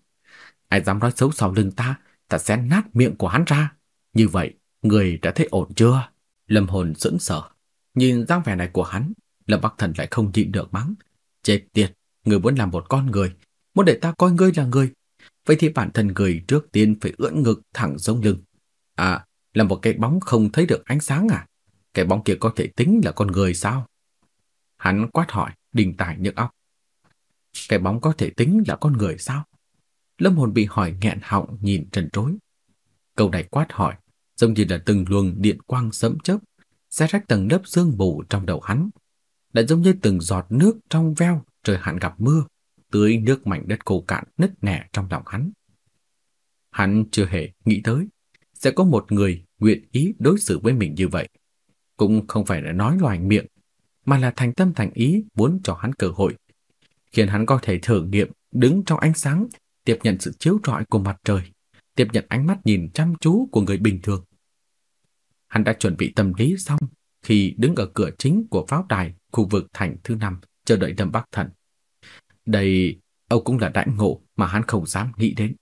Ai dám nói xấu sau lưng ta, ta sẽ nát miệng của hắn ra. Như vậy, người đã thấy ổn chưa? Lâm hồn sững sờ. Nhìn dáng vẻ này của hắn, Lâm Bắc Thần lại không nhịn được mắng. Chết tiệt, người muốn làm một con người, muốn để ta coi ngươi là người. Vậy thì bản thân người trước tiên phải ưỡn ngực thẳng giống lưng. À, là một cái bóng không thấy được ánh sáng à? Cái bóng kia có thể tính là con người sao? Hắn quát hỏi, đình tài nhức óc. Cái bóng có thể tính là con người sao? Lâm hồn bị hỏi nghẹn họng nhìn trần trối. Câu này quát hỏi, giống như là từng luồng điện quang sấm chớp, xé rách tầng lớp sương mù trong đầu hắn. Lại giống như từng giọt nước trong veo trời hạn gặp mưa, tưới nước mảnh đất khô cạn nứt nẻ trong lòng hắn. Hắn chưa hề nghĩ tới sẽ có một người nguyện ý đối xử với mình như vậy. Cũng không phải là nói loài miệng, mà là thành tâm thành ý muốn cho hắn cơ hội, khiến hắn có thể thử nghiệm đứng trong ánh sáng, tiếp nhận sự chiếu rọi của mặt trời, tiếp nhận ánh mắt nhìn chăm chú của người bình thường. Hắn đã chuẩn bị tâm lý xong khi đứng ở cửa chính của pháo đài khu vực thành thứ năm chờ đợi Lâm Bắc Thần. Đây, ông cũng là đại ngộ mà hắn không dám nghĩ đến.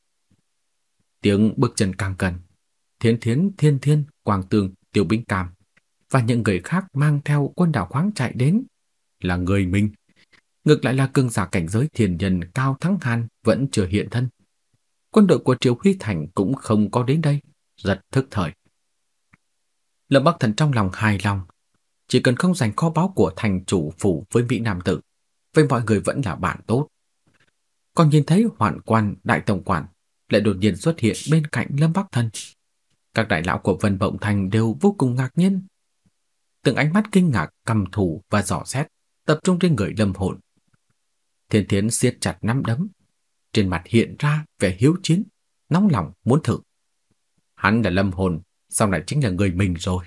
Tiếng bước chân càng gần, Thiến Thiến, Thiên Thiên, Quang Tường, Tiểu Binh Cam và những người khác mang theo quân đảo khoáng chạy đến là người mình. Ngược lại là cương giả cảnh giới thiền nhân Cao Thắng Hàn vẫn chưa hiện thân. Quân đội của Triều Huy Thành cũng không có đến đây, rất thức thời. Lâm Bắc Thần trong lòng hài lòng, chỉ cần không giành kho báu của thành chủ phủ với Mỹ Nam Tử, với mọi người vẫn là bạn tốt. Còn nhìn thấy hoạn quan đại tổng quản lại đột nhiên xuất hiện bên cạnh Lâm Bắc Thần. Các đại lão của Vân Bộng Thành đều vô cùng ngạc nhiên. Từng ánh mắt kinh ngạc, cầm thủ và dò xét tập trung trên người Lâm Hồn. Thiên Thiến siết chặt nắm đấm, trên mặt hiện ra vẻ hiếu chiến, nóng lòng muốn thử. Hắn là Lâm Hồn, sau này chính là người mình rồi.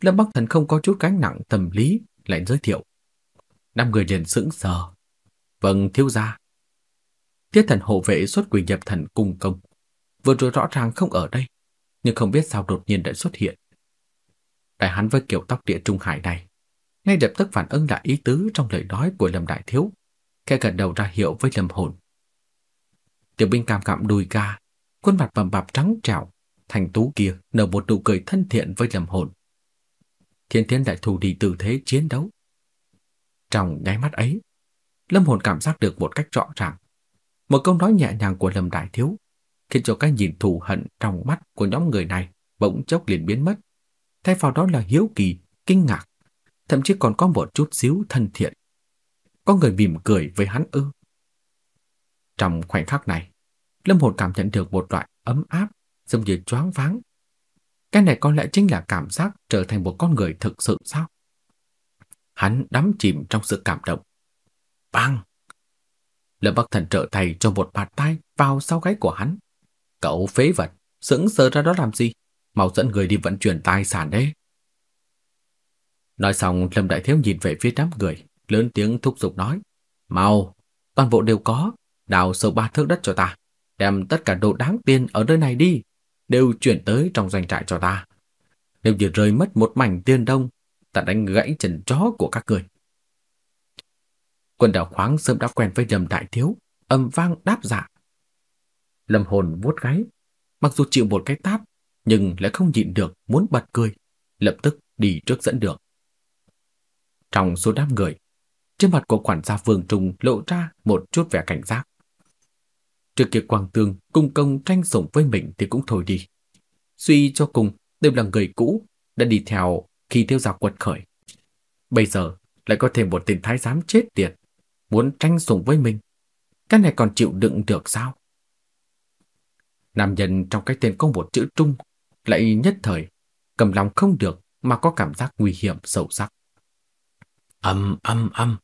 Lâm Bắc Thần không có chút gánh nặng tâm lý lại giới thiệu. Năm người liền sững sờ. Vâng, thiếu gia. Tiết thần hộ vệ xuất quỷ nhập thần cung công. Vừa rồi rõ ràng không ở đây, nhưng không biết sao đột nhiên đã xuất hiện. Đại hắn với kiểu tóc địa trung hải này, ngay lập tức phản ứng lại ý tứ trong lời nói của Lâm Đại Thiếu, khẽ gật đầu ra hiệu với Lâm Hồn. Tiểu binh cảm cảm đùi ga, khuôn mặt bầm bạp trắng trẻo, thành tú kia nở một nụ cười thân thiện với Lâm Hồn. Thiên Thiên đại thủ đi tư thế chiến đấu. Trong nháy mắt ấy, Lâm Hồn cảm giác được một cách rõ ràng. Một câu nói nhẹ nhàng của Lâm Đại Thiếu khiến cho cái nhìn thù hận trong mắt của nhóm người này bỗng chốc liền biến mất. Thay vào đó là hiếu kỳ, kinh ngạc, thậm chí còn có một chút xíu thân thiện. Có người mỉm cười với hắn ư. Trong khoảnh khắc này, Lâm Hồn cảm nhận được một loại ấm áp, giống như choáng váng. Cái này có lẽ chính là cảm giác trở thành một con người thực sự sao? Hắn đắm chìm trong sự cảm động. Bang! Lâm Bắc Thần trợ thầy cho một bàn tay vào sau gáy của hắn. Cậu phế vật, sững sờ ra đó làm gì? Mau dẫn người đi vận chuyển tài sản đấy. Nói xong, Lâm Đại Thiếu nhìn về phía đám người, lớn tiếng thúc giục nói. Mau, toàn bộ đều có, đào sâu ba thước đất cho ta. Đem tất cả đồ đáng tiền ở nơi này đi, đều chuyển tới trong doanh trại cho ta. Nếu như rơi mất một mảnh tiền đông, ta đánh gãy chân chó của các người. Quân đảo khoáng sớm đã quen với Lâm Đại Thiếu, âm vang đáp dạ. Lâm hồn vuốt gáy, mặc dù chịu một cái táp, nhưng lại không nhịn được muốn bật cười, lập tức đi trước dẫn đường. Trong số đám người, trên mặt của quản gia Vương Trung lộ ra một chút vẻ cảnh giác. Trước kia Quang Tương cung công tranh sủng với mình thì cũng thôi đi. Suy cho cùng, đều là người cũ, đã đi theo khi tiêu gia quật khởi. Bây giờ lại có thêm một tên thái giám chết tiệt, muốn tranh sủng với mình. Cái này còn chịu đựng được sao? Nam nhân trong cái tên có một chữ trung lại nhất thời cầm lòng không được mà có cảm giác nguy hiểm sâu sắc. Âm âm âm.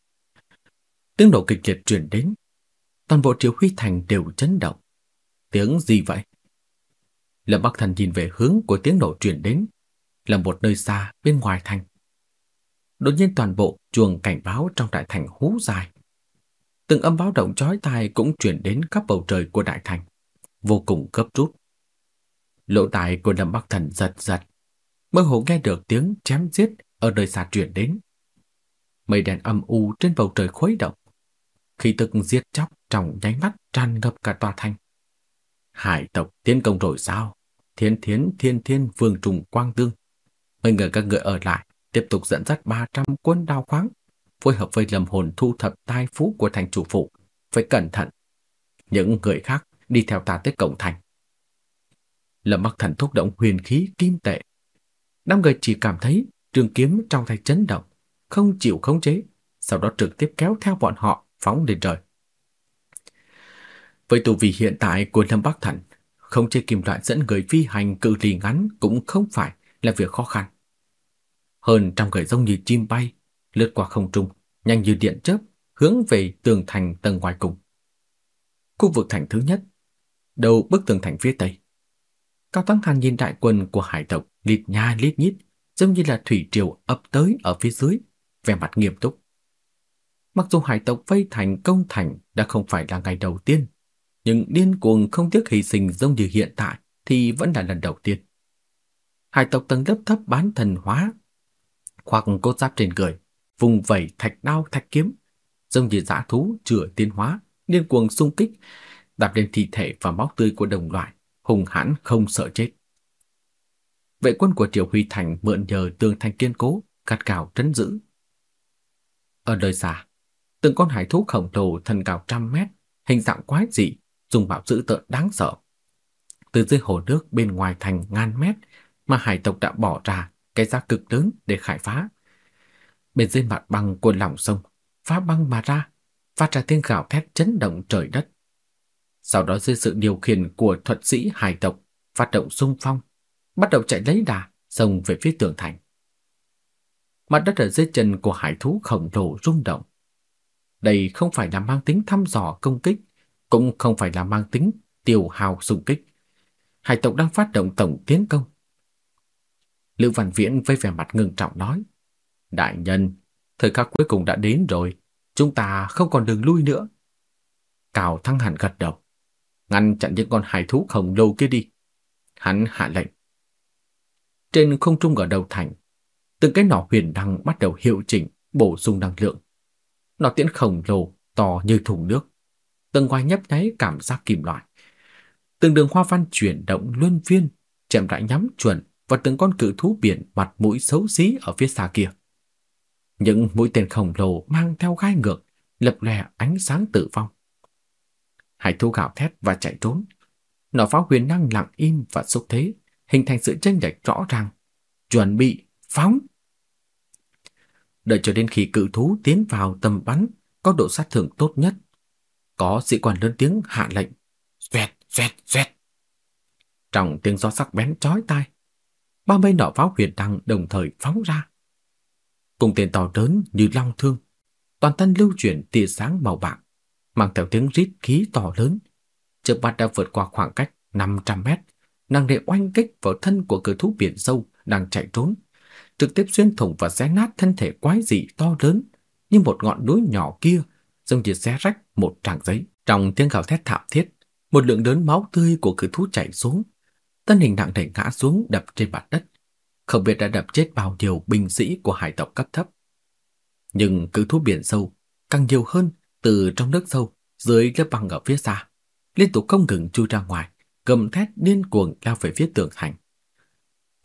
Tiếng nổ kịch liệt truyền đến. Toàn bộ Triều Huy Thành đều chấn động, tiếng gì vậy? Lâm Bắc Thần nhìn về hướng của tiếng nổ truyền đến, là một nơi xa bên ngoài thành. Đột nhiên toàn bộ chuồng cảnh báo trong đại thành hú dài. Từng âm báo động chói tai cũng truyền đến khắp bầu trời của đại thành, vô cùng cấp rút. Lỗ tai của Lâm Bắc Thần giật giật, mơ hồ nghe được tiếng chém giết ở nơi xa truyền đến. Mây đèn âm u trên bầu trời khuấy động, khi tức giết chóc trong nháy mắt tràn ngập cả tòa thành. Hải tộc tiến công rồi sao? Thiên thiến thiên thiên vương trùng quang tương. Mấy người các người ở lại, tiếp tục dẫn dắt 300 quân đao khoáng, phối hợp với lâm hồn thu thập tai phú của thành chủ phụ. Phải cẩn thận. Những người khác đi theo ta tới cổng thành. Lâm Bắc Thần thúc động huyền khí kim tệ. Năm người chỉ cảm thấy trường kiếm trong tay chấn động, không chịu khống chế, sau đó trực tiếp kéo theo bọn họ phóng lên trời. Với tu vi hiện tại của Lâm Bắc Thần, không chế kim loại dẫn người phi hành cự ly ngắn cũng không phải là việc khó khăn. Hơn trăm người giống như chim bay, lướt qua không trung, nhanh như điện chớp, hướng về tường thành tầng ngoài cùng. Khu vực thành thứ nhất, đầu bức tường thành phía tây. Cao Thắng Hàn nhìn đại quân của hải tộc lít nha lít nhít, giống như là thủy triều ập tới ở phía dưới, vẻ mặt nghiêm túc. Mặc dù hải tộc vây thành công thành đã không phải là ngày đầu tiên, nhưng điên cuồng không tiếc hy sinh giống như hiện tại thì vẫn là lần đầu tiên. Hải tộc tầng lớp thấp bán thần hóa, khoác cốt giáp trên người, vùng vẩy thạch đao thạch kiếm, giống như dã thú chữa tiến hóa, điên cuồng xung kích, đạp lên thi thể và máu tươi của đồng loại, hùng hãn không sợ chết. Vệ quân của Triều Huy Thành mượn nhờ tường thành kiên cố, cắt cào trấn giữ. Ở đời xa, từng con hải thú khổng lồ thân cao trăm mét, hình dạng quái dị, dùng bạo dữ tợn đáng sợ. Từ dưới hồ nước bên ngoài thành ngàn mét mà hải tộc đã bỏ ra cái giá cực lớn để khai phá. Bên dưới mặt băng của lòng sông, phá băng mà ra, phát ra tiếng gào thét chấn động trời đất. Sau đó dưới sự điều khiển của thuật sĩ hải tộc, phát động xung phong, bắt đầu chạy lấy đà, xông về phía tường thành. Mặt đất ở dưới chân của hải thú khổng lồ rung động. Đây không phải là mang tính thăm dò công kích, cũng không phải là mang tính tiêu hào xung kích. Hải tộc đang phát động tổng tiến công. Lữ Văn Viễn với vẻ mặt ngưng trọng nói: "Đại nhân, thời khắc cuối cùng đã đến rồi, chúng ta không còn đường lui nữa." cào Thăng Hàn gật đầu, ngăn chặn những con hải thú khổng lồ kia đi. Hắn hạ lệnh. Trên không trung ở đầu thành, từng cái nỏ huyền đăng bắt đầu hiệu chỉnh, bổ sung năng lượng. Nỏ tiễn khổng lồ to như thùng nước, tầng ngoài nhấp nháy cảm giác kim loại. Từng đường hoa văn chuyển động luân phiên, chậm rãi nhắm chuẩn vào từng con cự thú biển mặt mũi xấu xí ở phía xa kia. Những mũi tên khổng lồ mang theo gai ngược, lập lè ánh sáng tử vong. Hải thú gào thét và chạy trốn. Nỏ pháo huyền năng lặng im và xúc thế, hình thành sự chênh lệch rõ ràng. Chuẩn bị phóng. Đợi cho đến khi cự thú tiến vào tầm bắn, có độ sát thương tốt nhất, có sĩ quan lớn tiếng hạ lệnh. Xoẹt, xoẹt, xoẹt. Trong tiếng gió sắc bén chói tai, ba mươi nỏ pháo huyền đăng đồng thời phóng ra. Cùng tên to lớn như long thương, toàn thân lưu chuyển tia sáng màu bạc, mang theo tiếng rít khí to lớn. Chớp mắt đã vượt qua khoảng cách 500 mét, năng để oanh kích vào thân của cự thú biển sâu đang chạy trốn, trực tiếp xuyên thủng và xé nát thân thể quái dị to lớn như một ngọn núi nhỏ kia giống như xé rách một trang giấy. Trong tiếng gào thét thảm thiết, một lượng lớn máu tươi của cự thú chảy xuống, thân hình nặng nề ngã xuống đập trên mặt đất. Không biết đã đập chết bao nhiêu binh sĩ của hải tộc cấp thấp. Nhưng cự thú biển sâu càng nhiều hơn từ trong nước sâu dưới lớp băng ở phía xa, liên tục không ngừng chui ra ngoài, gầm thét điên cuồng lao về phía tường thành.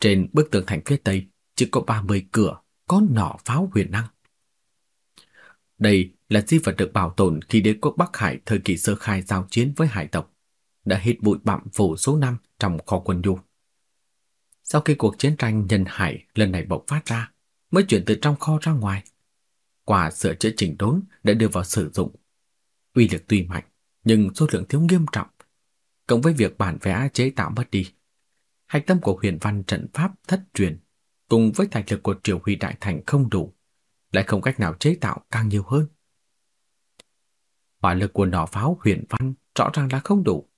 Trên bức tường thành phía tây chỉ có 30 cửa có nỏ pháo huyền năng. Đây là di vật được bảo tồn khi đế quốc Bắc Hải thời kỳ sơ khai giao chiến với hải tộc, đã hít bụi bặm phủ số năm trong kho quân du. Sau khi cuộc chiến tranh nhân hải lần này bộc phát ra, mới chuyển từ trong kho ra ngoài. Quả sửa chữa chỉnh đốn đã đưa vào sử dụng. Uy lực tuy mạnh, nhưng số lượng thiếu nghiêm trọng, cộng với việc bản vẽ chế tạo mất đi. Hạch tâm của huyền văn trận pháp thất truyền, cùng với thành lực của triều huy đại thành không đủ, lại không cách nào chế tạo càng nhiều hơn. Hỏa lực của nỏ pháo huyền văn rõ ràng là không đủ.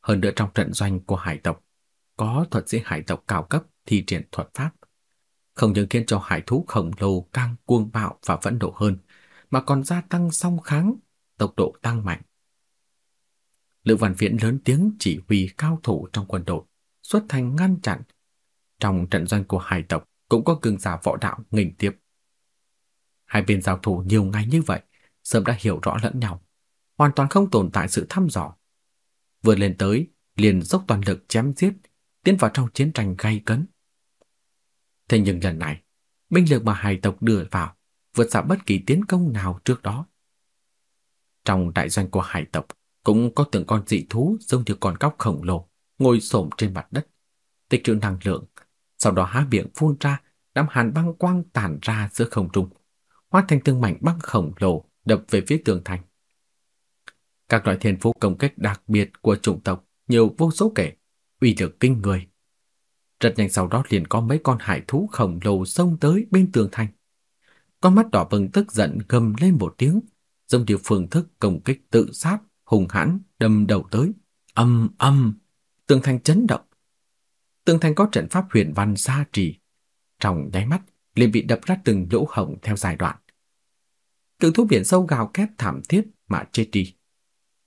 Hơn nữa trong trận doanh của hải tộc, có thuật sĩ hải tộc cao cấp thi triển thuật pháp, không những khiến cho hải thú khổng lồ càng cuồng bạo và phẫn nộ hơn, mà còn gia tăng song kháng, tốc độ tăng mạnh. Lữ Văn Viễn lớn tiếng chỉ huy cao thủ trong quân đội, xuất thành ngăn chặn. Trong trận doanh của hải tộc cũng có cường giả võ đạo nghỉnh tiếp. Hai bên giao thủ nhiều ngày như vậy, sớm đã hiểu rõ lẫn nhau, hoàn toàn không tồn tại sự thăm dò. Vừa lên tới, liền dốc toàn lực chém giết, tiến vào trong chiến tranh gay cấn. Thế nhưng lần này, binh lực mà hải tộc đưa vào vượt xa bất kỳ tiến công nào trước đó. Trong đại doanh của hải tộc cũng có từng con dị thú giống như con cóc khổng lồ ngồi xổm trên mặt đất, tích trữ năng lượng, sau đó há miệng phun ra đám hàn băng quang tản ra giữa không trung, hóa thành từng mảnh băng khổng lồ đập về phía tường thành. Các loại thiên phú công kích đặc biệt của chủng tộc nhiều vô số kể, uy lực kinh người. Rất nhanh sau đó liền có mấy con hải thú khổng lồ xông tới bên tường thành. Con mắt đỏ bừng tức giận gầm lên một tiếng, dùng điều phương thức công kích tự sát, hùng hãn đâm đầu tới. Âm âm, tường thành chấn động. Tường thành có trận pháp huyền văn gia trì, trong nháy mắt liền bị đập ra từng lỗ hổng theo giai đoạn. Cự thú biển sâu gào két thảm thiết mà chết đi.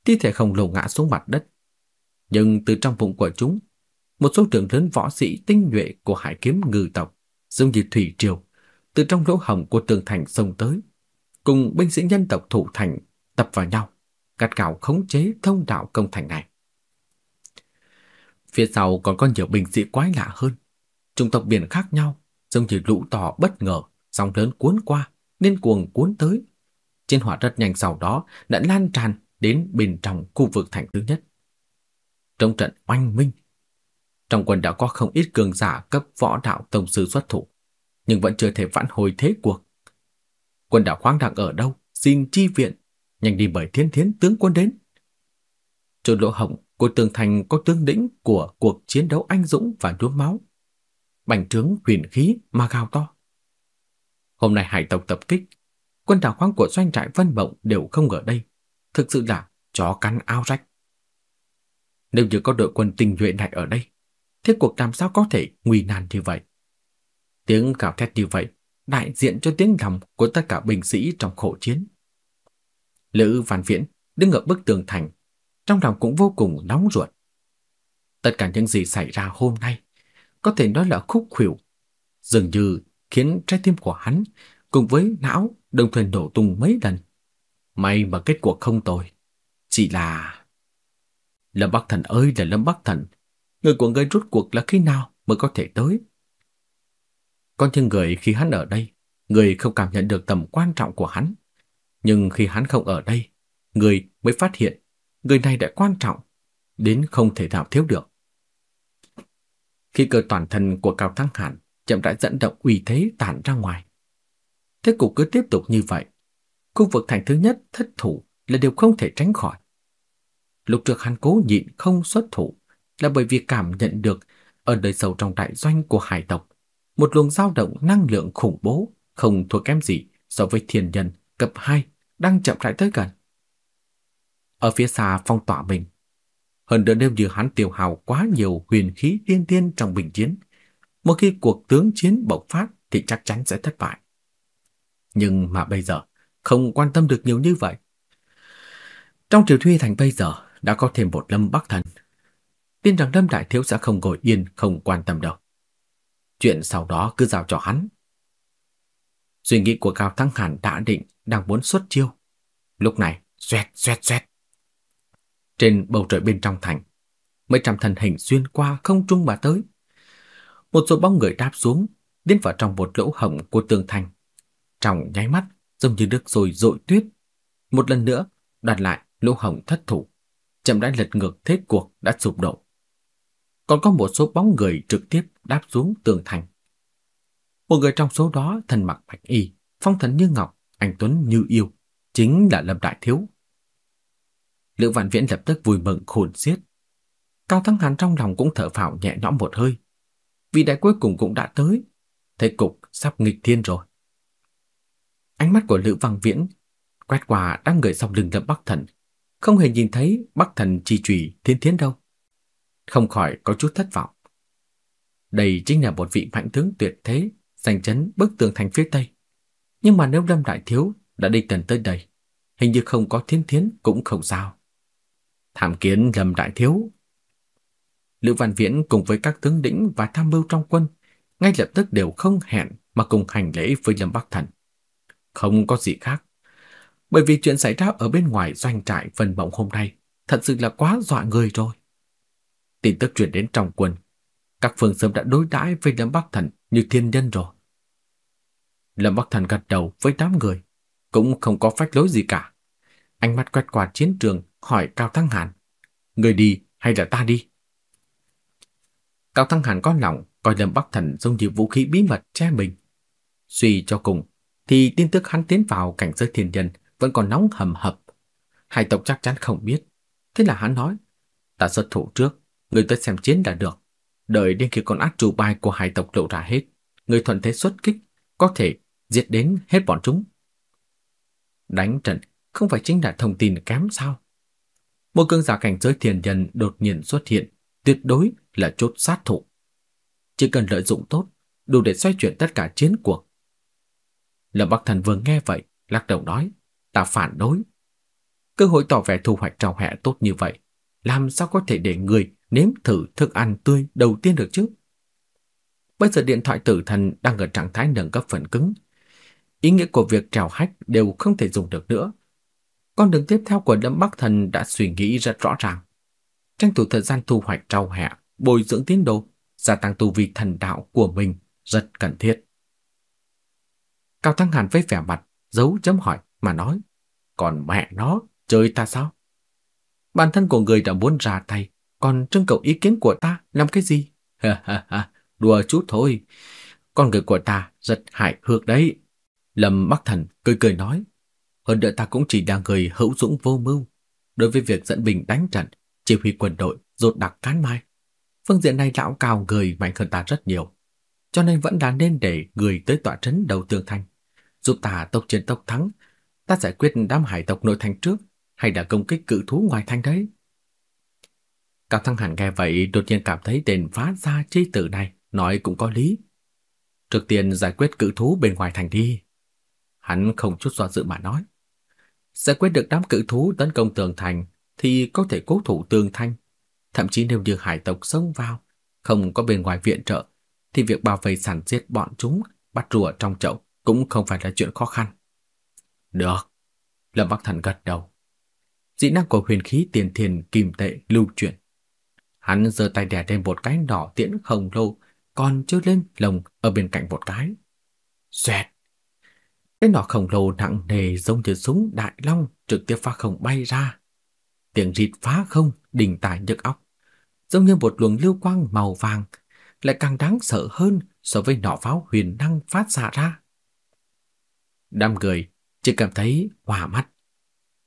Thi thể khổng lồ ngã xuống mặt đất. Nhưng từ trong bụng của chúng, một số trưởng lớn võ sĩ tinh nhuệ của hải kiếm ngư tộc, giống như thủy triều, từ trong lỗ hổng của tường thành xông tới, cùng binh sĩ nhân tộc thủ thành tập vào nhau, gắt gào khống chế thông đạo công thành này. Phía sau còn có nhiều binh sĩ quái lạ hơn, chủng tộc biển khác nhau, giống như lũ tỏ bất ngờ, sóng lớn cuốn qua, nên cuồng cuốn tới. Chiến hỏa rất nhanh sau đó đã lan tràn đến bên trong khu vực thành thứ nhất. Trong trận oanh minh, trong quân đã có không ít cường giả cấp võ đạo tổng sư xuất thủ, nhưng vẫn chưa thể vãn hồi thế cuộc. Quân đảo khoáng đang ở đâu? Xin chi viện, nhanh đi bởi thiên thiến tướng quân đến. Chỗ lỗ Hồng của tường thành có tương lĩnh của cuộc chiến đấu anh dũng và nhuốm máu. Bành trướng huyền khí mà gào to. Hôm nay hải tộc tập kích, quân đảo khoáng của doanh trại Vân Mộng đều không ở đây. Thực sự là chó cắn ao rách. Nếu như có đội quân tình nhuệ này ở đây, thế cuộc làm sao có thể nguy nan như vậy? Tiếng gào thét như vậy đại diện cho tiếng lòng của tất cả binh sĩ trong khổ chiến. Lữ Văn Viễn đứng ở bức tường thành, trong lòng cũng vô cùng nóng ruột. Tất cả những gì xảy ra hôm nay có thể nói là khúc khuỷu, dường như khiến trái tim của hắn cùng với não đồng thời nổ tung mấy lần. May mà kết cuộc không tồi, chỉ là Lâm Bắc Thần ơi là Lâm Bắc Thần, người của ngươi rút cuộc là khi nào mới có thể tới? Con nhưng người khi hắn ở đây, người không cảm nhận được tầm quan trọng của hắn. Nhưng khi hắn không ở đây, người mới phát hiện người này đã quan trọng, đến không thể nào thiếu được. Khi cơ toàn thân của Cao Thăng Hàn chậm rãi dẫn động uy thế tản ra ngoài. Thế cục cứ tiếp tục như vậy, khu vực thành thứ nhất thất thủ là điều không thể tránh khỏi. Lục Trực hắn cố nhịn không xuất thủ là bởi vì cảm nhận được ở đời sâu trong đại doanh của hải tộc một luồng dao động năng lượng khủng bố, không thua kém gì so với thiên nhân cấp 2 đang chậm rãi tới gần. Ở phía xa phong tỏa mình, hơn nữa nếu như hắn tiêu hào quá nhiều huyền khí tiên tiên trong bình chiến, một khi cuộc tướng chiến bộc phát thì chắc chắn sẽ thất bại. Nhưng mà bây giờ, không quan tâm được nhiều như vậy. Trong triều thuy thành bây giờ đã có thêm một lâm bắc thần. Tin rằng lâm đại thiếu sẽ không ngồi yên, không quan tâm đâu. Chuyện sau đó cứ giao cho hắn. Suy nghĩ của Cao Thắng Hàn đã định đang muốn xuất chiêu. Lúc này, xoẹt xoẹt xoẹt. Trên bầu trời bên trong thành, mấy trăm thân hình xuyên qua không trung mà tới. Một số bóng người đáp xuống, tiến vào trong một lỗ hổng của tường thành. Trong nháy mắt, giống như nước rồi dội tuyết. Một lần nữa, đoạt lại lỗ hổng thất thủ. Chậm rãi lật ngược thế cuộc đã sụp đổ còn có một số bóng người trực tiếp đáp xuống tường thành. Một người trong số đó thân mặc bạch y, phong thần như ngọc, anh tuấn như yêu, chính là Lâm Đại Thiếu. Lữ Vạn Viễn lập tức vui mừng khôn xiết. Cao Thắng Hàn trong lòng cũng thở phào nhẹ nhõm một hơi. Vì đại cuối cùng cũng đã tới, thế cục sắp nghịch thiên rồi. Ánh mắt của Lữ Văn Viễn quét qua đang người sau lưng Lâm Bắc Thần, không hề nhìn thấy Bắc Thần chi trùy thiên thiến đâu. không khỏi có chút thất vọng. Đây chính là một vị mạnh tướng tuyệt thế, giành chấn bức tường thành phía tây. Nhưng mà nếu Lâm Đại Thiếu đã đi tần tới đây, hình như không có thiên thiến cũng không sao. Tham kiến Lâm Đại Thiếu. Lữ Văn Viễn cùng với các tướng lĩnh và tham mưu trong quân ngay lập tức đều không hẹn mà cùng hành lễ với Lâm Bắc Thần. Không có gì khác. Bởi vì chuyện xảy ra ở bên ngoài doanh trại phần Mộng hôm nay thật sự là quá dọa người rồi. Tin tức truyền đến trong quân, các phương sớm đã đối đãi với Lâm Bắc Thần như thiên nhân rồi. Lâm Bắc Thần gật đầu với đám người, cũng không có phách lối gì cả. Ánh mắt quét qua chiến trường hỏi Cao Thăng Hàn, người đi hay là ta đi? Cao Thăng Hàn có lòng coi Lâm Bắc Thần giống như vũ khí bí mật che mình. Suy cho cùng, thì tin tức hắn tiến vào cảnh giới thiên nhân vẫn còn nóng hầm hập. Hai tộc chắc chắn không biết. Thế là hắn nói, ta xuất thủ trước, người tới xem chiến đã được. Đợi đến khi con ác chủ bài của hai tộc lộ ra hết, người thuận thế xuất kích, có thể diệt đến hết bọn chúng. Đánh trận không phải chính là thông tin kém sao? Một cường giả cảnh giới thiền nhân đột nhiên xuất hiện, tuyệt đối là chốt sát thủ. Chỉ cần lợi dụng tốt, đủ để xoay chuyển tất cả chiến cuộc. Lâm Bắc Thần vừa nghe vậy, lắc đầu nói, ta phản đối. Cơ hội tỏ vẻ thu hoạch trào hẹ tốt như vậy, làm sao có thể để người nếm thử thức ăn tươi đầu tiên được chứ? Bây giờ điện thoại tử thần đang ở trạng thái nâng cấp phần cứng. Ý nghĩa của việc trèo hách đều không thể dùng được nữa. Con đường tiếp theo của Lâm Bắc Thần đã suy nghĩ rất rõ ràng. Tranh thủ thời gian thu hoạch rau hẹ, bồi dưỡng tiến độ, gia tăng tu vi thần đạo của mình rất cần thiết. Cao Thăng Hàn với vẻ mặt giấu chấm hỏi mà nói, còn mẹ nó, chơi ta sao? Bản thân của người đã muốn ra tay, còn trưng cầu ý kiến của ta làm cái gì? Ha ha ha, đùa chút thôi. Con người của ta rất hại hước đấy. Lâm Bắc Thần cười cười nói, hơn nữa ta cũng chỉ là người hữu dũng vô mưu. Đối với việc dẫn bình đánh trận, chỉ huy quân đội, rột đặc cán mai. Phương diện này lão cao người mạnh hơn ta rất nhiều. Cho nên vẫn là nên để người tới tọa trấn đầu tường thành. Giúp ta tốc chiến tốc thắng. Ta giải quyết đám hải tộc nội thành trước, hay là công kích cự thú ngoài thành đấy. Cao Thăng Hàn nghe vậy đột nhiên cảm thấy tên phá gia chi tử này nói cũng có lý. Trước tiên giải quyết cự thú bên ngoài thành đi. Hắn không chút do dự mà nói. Giải quyết được đám cự thú tấn công tường thành thì có thể cố thủ tường thành. Thậm chí nếu như hải tộc xông vào, không có bên ngoài viện trợ, thì việc bảo vệ sản giết bọn chúng, bắt rùa trong chậu cũng không phải là chuyện khó khăn. Được. Lâm Bắc Thần gật đầu. Dị năng của huyền khí tiền thiền kim tệ lưu chuyển. Hắn giơ tay đè lên một cái nỏ tiễn khổng lồ, còn chưa lên lồng ở bên cạnh một cái. Xoẹt! Cái nỏ khổng lồ nặng nề giống như súng đại long trực tiếp phá không bay ra. Tiếng rít phá không, đình tài nhức óc. Giống như một luồng lưu quang màu vàng, lại càng đáng sợ hơn so với nỏ pháo huyền năng phát xạ ra. Đám người chỉ cảm thấy hòa mắt.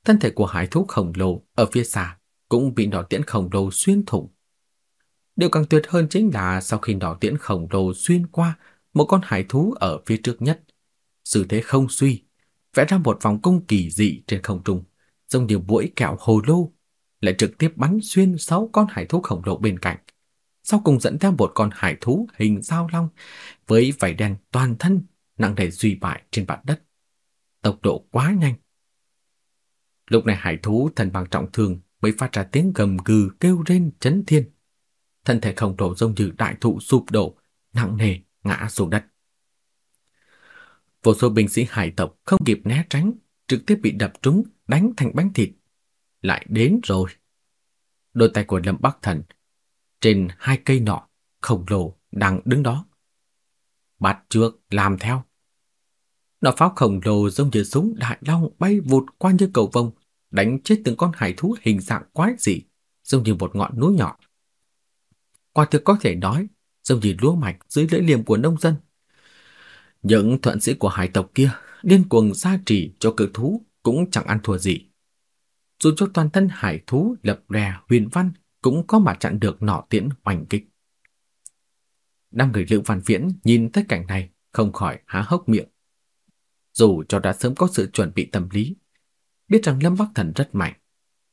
Thân thể của hải thú khổng lồ ở phía xa cũng bị nỏ tiễn khổng lồ xuyên thủng. Điều càng tuyệt hơn chính là sau khi nỏ tiễn khổng lồ xuyên qua một con hải thú ở phía trước nhất, sự thế không suy, vẽ ra một vòng cung kỳ dị trên không trung, giống như buổi kẹo hồ lô, lại trực tiếp bắn xuyên sáu con hải thú khổng lồ bên cạnh. Sau cùng dẫn theo một con hải thú hình sao long với vảy đen toàn thân nặng nề duy bại trên mặt đất. Tốc độ quá nhanh. Lúc này hải thú thần bằng trọng thương mới phát ra tiếng gầm gừ kêu rên chấn thiên thân thể khổng lồ giống như đại thụ sụp đổ, nặng nề ngã xuống đất. Vô số binh sĩ hải tộc không kịp né tránh, trực tiếp bị đập trúng, đánh thành bánh thịt. Lại đến rồi. Đôi tay của Lâm Bắc Thần trên hai cây nọ khổng lồ đang đứng đó. Bắt trước làm theo. Nọ pháo khổng lồ giống như súng đại long bay vụt qua như cầu vông, đánh chết từng con hải thú hình dạng quái dị, giống như một ngọn núi nhỏ quả thực có thể nói giống như lúa mạch dưới lưỡi liềm của nông dân. Những thuận sĩ của hải tộc kia điên cuồng gia trì cho cự thú cũng chẳng ăn thua gì. Dù cho toàn thân hải thú lập rè huyền văn cũng có mà chặn được nỏ tiễn hoành kích. Năm người Lữ Văn Viễn nhìn thấy cảnh này không khỏi há hốc miệng. Dù cho đã sớm có sự chuẩn bị tâm lý, biết rằng Lâm Bắc Thần rất mạnh,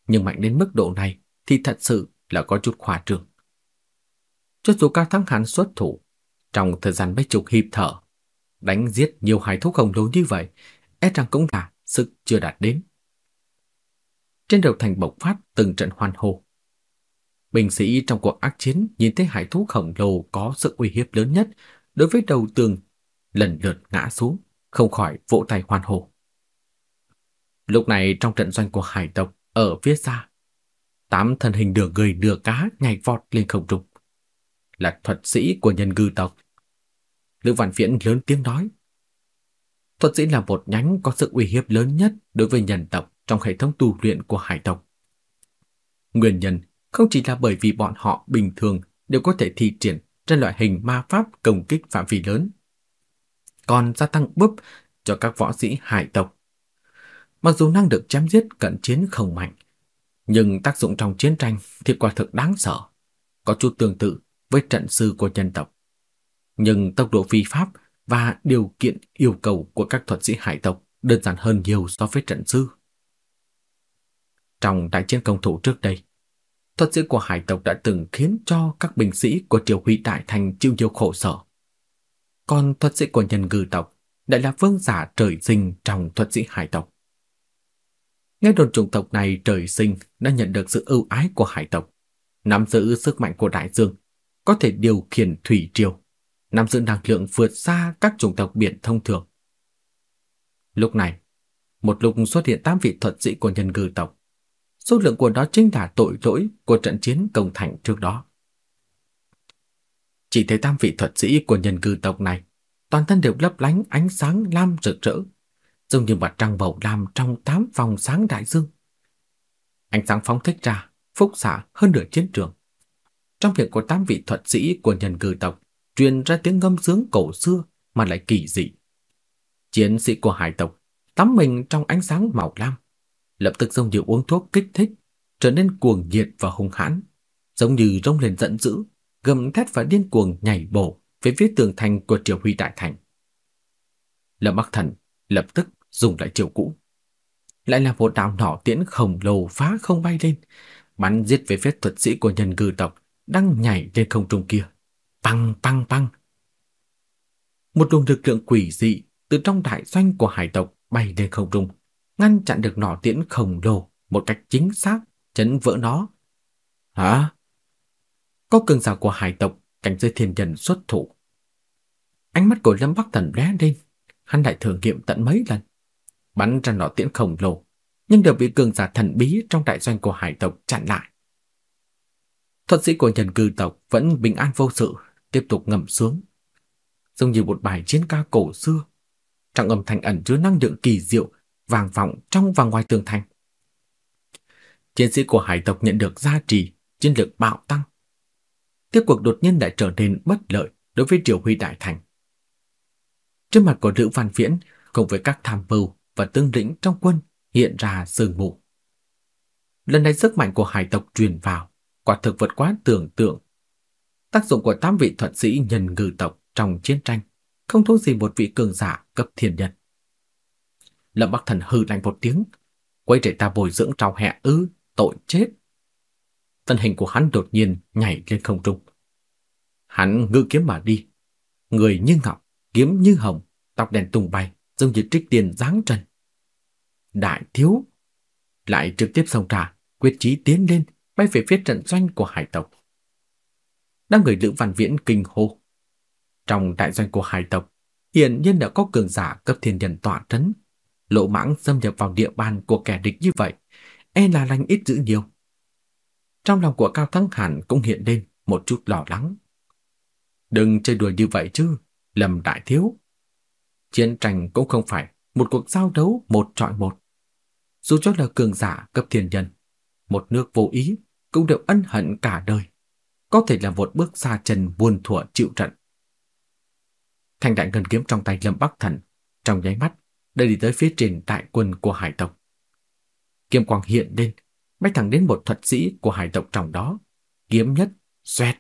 nhưng mạnh đến mức độ này thì thật sự là có chút khoa trương. cho dù Cao Thắng hắn xuất thủ, trong thời gian mấy chục hiệp thở, đánh giết nhiều hải thú khổng lồ như vậy, e rằng cũng là sức chưa đạt đến. Trên đầu thành bộc phát từng trận hoan hô. Binh sĩ trong cuộc ác chiến nhìn thấy hải thú khổng lồ có sức uy hiếp lớn nhất đối với đầu tường, lần lượt ngã xuống, không khỏi vỗ tay hoan hô. Lúc này trong trận doanh của hải tộc ở phía xa, tám thân hình nửa người nửa cá nhảy vọt lên không trung. Là thuật sĩ của nhân ngư tộc. Lữ Văn Viễn lớn tiếng nói. Thuật sĩ là một nhánh có sự uy hiếp lớn nhất đối với nhân tộc trong hệ thống tu luyện của hải tộc. Nguyên nhân không chỉ là bởi vì bọn họ bình thường đều có thể thi triển trên loại hình ma pháp công kích phạm vi lớn, còn gia tăng búp cho các võ sĩ hải tộc. Mặc dù năng lực chém giết cận chiến không mạnh, nhưng tác dụng trong chiến tranh thì quả thực đáng sợ, có chút tương tự với trận sư của nhân tộc. Nhưng tốc độ phi pháp và điều kiện yêu cầu của các thuật sĩ hải tộc đơn giản hơn nhiều so với trận sư. Trong đại chiến công thủ trước đây, thuật sĩ của hải tộc đã từng khiến cho các binh sĩ của triều huy đại thành chịu nhiều khổ sở. Còn thuật sĩ của nhân ngư tộc lại là vương giả trời sinh trong thuật sĩ hải tộc. Nghe đồn chủng tộc này trời sinh đã nhận được sự ưu ái của hải tộc, nắm giữ sức mạnh của đại dương, có thể điều khiển thủy triều, nắm giữ năng lượng vượt xa các chủng tộc biển thông thường. Lúc này, một lúc xuất hiện tám vị thuật sĩ của nhân ngư tộc. Số lượng của đó chính là tội lỗi của trận chiến công thành trước đó. Chỉ thấy tam vị thuật sĩ của nhân cư tộc này, toàn thân đều lấp lánh ánh sáng lam rực rỡ, giống như mặt trăng bầu lam trong tám vòng sáng đại dương. Ánh sáng phóng thích ra, phúc xạ hơn nửa chiến trường. Trong miệng của tám vị thuật sĩ của nhân cư tộc truyền ra tiếng ngâm sướng cổ xưa mà lại kỳ dị. Chiến sĩ của hải tộc tắm mình trong ánh sáng màu lam, lập tức giống như uống thuốc kích thích, trở nên cuồng nhiệt và hung hãn, giống như rống lên giận dữ, gầm thét và điên cuồng nhảy bổ về phía tường thành của Triều Huy Đại Thành. Lâm Bắc Thần lập tức dùng lại chiều cũ. Lại là một đạo nỏ tiễn khổng lồ phá không bay lên, bắn giết về phía thuật sĩ của nhân cư tộc đang nhảy lên không trung kia păng păng păng Một luồng lực lượng quỷ dị từ trong đại doanh của hải tộc bay lên không trung, ngăn chặn được nỏ tiễn khổng lồ một cách chính xác, chấn vỡ nó. Hả? Có cường giả của hải tộc cảnh giới thiên nhân xuất thủ. Ánh mắt của Lâm Bắc Thần lóe lên, hắn lại thử nghiệm tận mấy lần, bắn ra nỏ tiễn khổng lồ, nhưng đều bị cường giả thần bí trong đại doanh của hải tộc chặn lại. Thuật sĩ của nhân cư tộc vẫn bình an vô sự, tiếp tục ngầm sướng, giống như một bài chiến ca cổ xưa, trong âm thanh ẩn chứa năng lượng kỳ diệu vang vọng trong và ngoài tường thành. Chiến sĩ của hải tộc nhận được gia trì, chiến lược bạo tăng. Tiếp cuộc đột nhiên lại trở nên bất lợi đối với Triều Huy Đại Thành. Trên mặt của Lữ Văn Viễn cùng với các tham mưu và tương lĩnh trong quân hiện ra sương mù. Lần này sức mạnh của hải tộc truyền vào, quả thực vượt quá tưởng tượng. Tác dụng của tám vị thuật sĩ nhân ngư tộc trong chiến tranh không thua gì một vị cường giả cấp thiên nhân. Lâm Bắc Thần hừ lạnh một tiếng, quay trở ta bồi dưỡng trào hẹ ư, tội chết. Thân hình của hắn đột nhiên nhảy lên không trung. Hắn ngư kiếm mà đi, người như ngọc, kiếm như hồng, tóc đen tung bay, giống như trích tiền giáng trần. Đại thiếu lại trực tiếp xông ra, quyết chí tiến lên, bay về phía trận doanh của hải tộc. Đang người Lữ Văn Viễn kinh hô. Trong đại doanh của hải tộc, hiện nhiên đã có cường giả cấp thiên nhân tọa trấn, lộ mãng xâm nhập vào địa bàn của kẻ địch như vậy, e là lành ít dữ nhiều. Trong lòng của Cao Thắng Hàn cũng hiện lên một chút lo lắng. Đừng chơi đùa như vậy chứ, lầm đại thiếu. Chiến tranh cũng không phải một cuộc giao đấu một trọi một. Dù cho là cường giả cấp thiên nhân, một nước vô ý cũng đều ân hận cả đời. Có thể là một bước xa chân buồn thủa chịu trận. Thanh đại ngân kiếm trong tay Lâm Bắc Thần, trong nháy mắt đã đi tới phía trên đại quân của hải tộc. Kiếm quang hiện lên, bay thẳng đến một thuật sĩ của hải tộc trong đó, kiếm nhất, xoẹt.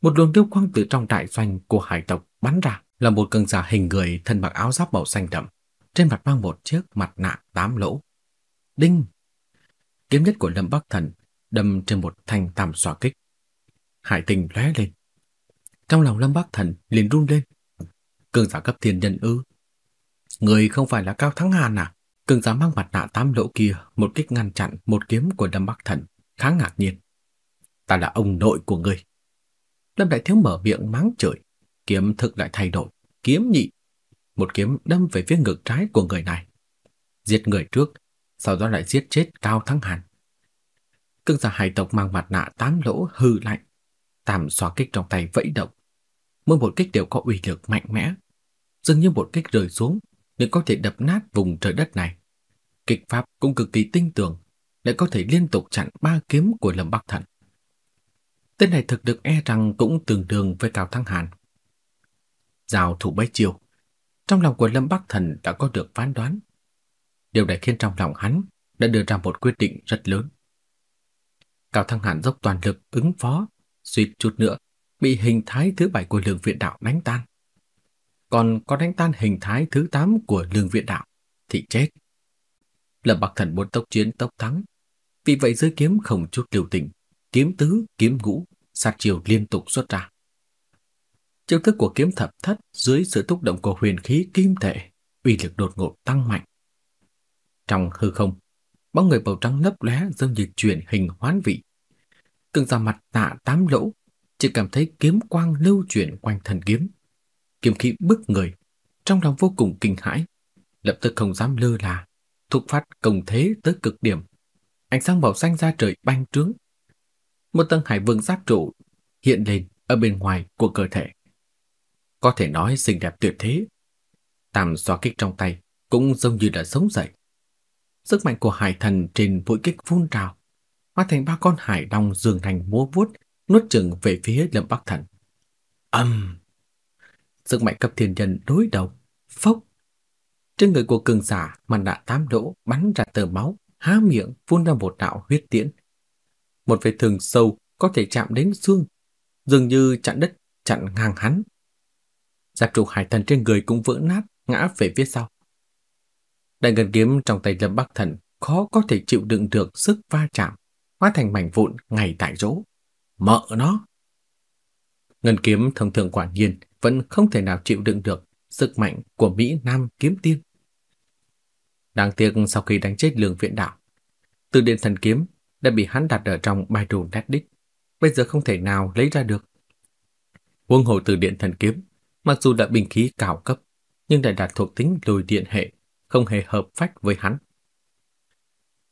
Một luồng tiêu quang từ trong đại doanh của hải tộc bắn ra, là một cường giả hình người thân mặc áo giáp màu xanh đậm, trên mặt mang một chiếc mặt nạ tám lỗ. Đinh! Kiếm nhất của Lâm Bắc Thần đâm trên một thanh tam xòa kích. Hải tình lóe lên, Trong lòng Lâm Bắc Thần liền run lên. Cường giả cấp thiên nhân ư? Người không phải là Cao Thắng Hàn à? Cường giả mang mặt nạ tám lỗ kia một kích ngăn chặn một kiếm của Lâm Bắc Thần, khá ngạc nhiên. Ta là ông nội của ngươi. Lâm Đại Thiếu mở miệng mắng chửi, kiếm thực lại thay đổi, kiếm nhị. Một kiếm đâm về phía ngực trái của người này. Giết người trước, sau đó lại giết chết Cao Thắng Hàn. Cương giả hải tộc mang mặt nạ tám lỗ hư lạnh, tam xóa kích trong tay vẫy động. Mỗi một kích đều có uy lực mạnh mẽ, dường như một kích rơi xuống để có thể đập nát vùng trời đất này. Kịch pháp cũng cực kỳ tinh tường, lại có thể liên tục chặn ba kiếm của Lâm Bắc Thần. Tên này thực được e rằng cũng tương đương với Cao Thăng Hàn. Giao thủ bấy chiều, trong lòng của Lâm Bắc Thần đã có được phán đoán. Điều này khiến trong lòng hắn đã đưa ra một quyết định rất lớn. Cao Thăng Hàn dốc toàn lực ứng phó, suýt chút nữa bị hình thái thứ bảy của lương viện đạo đánh tan. Còn có đánh tan hình thái thứ tám của lương viện đạo thì chết. Lâm Bắc Thần muốn tốc chiến tốc thắng, vì vậy giới kiếm không chút lưu tình, kiếm tứ, kiếm ngũ, sát chiều liên tục xuất ra. Chiêu thức của kiếm thập thất dưới sự thúc động của huyền khí kim thể, uy lực đột ngột tăng mạnh. Trong hư không, bóng người màu trắng lấp lóe giống như chuyển hình hoán vị cường ra mặt tạ tám lỗ, chỉ cảm thấy kiếm quang lưu chuyển quanh thần kiếm. Kiếm khí bức người, trong lòng vô cùng kinh hãi, lập tức không dám lơ là, thúc phát công thế tới cực điểm. Ánh sáng màu xanh ra trời banh trướng. Một tầng hải vương giáp trụ hiện lên ở bên ngoài của cơ thể. Có thể nói xinh đẹp tuyệt thế. Tam xoa kích trong tay cũng giống như đã sống dậy. Sức mạnh của hải thần trên mũi kích phun trào, hóa thành ba con hải đồng dường thành múa vuốt, nuốt chừng về phía Lâm Bắc Thần. Âm! Sức mạnh cấp thiên nhân đối đầu, phốc! Trên người của cường giả màn đạ tám lỗ bắn ra tờ máu, há miệng phun ra một đạo huyết tiễn. Một vết thương sâu có thể chạm đến xương, dường như chặn đất chặn ngang hắn. Giáp trụ hải thần trên người cũng vỡ nát, ngã về phía sau. Đại ngân kiếm trong tay Lâm Bắc Thần khó có thể chịu đựng được sức va chạm, hóa thành mảnh vụn ngay tại chỗ. Mợ nó! Ngân kiếm thông thường quả nhiên vẫn không thể nào chịu đựng được sức mạnh của Mỹ Nam kiếm tiên. Đáng tiếc sau khi đánh chết lương viện đạo, từ điện thần kiếm đã bị hắn đặt ở trong Baidu đích, bây giờ không thể nào lấy ra được. Quân hồ từ điện thần kiếm, mặc dù đã bình khí cao cấp, nhưng lại đạt thuộc tính lùi điện hệ, không hề hợp phách với hắn.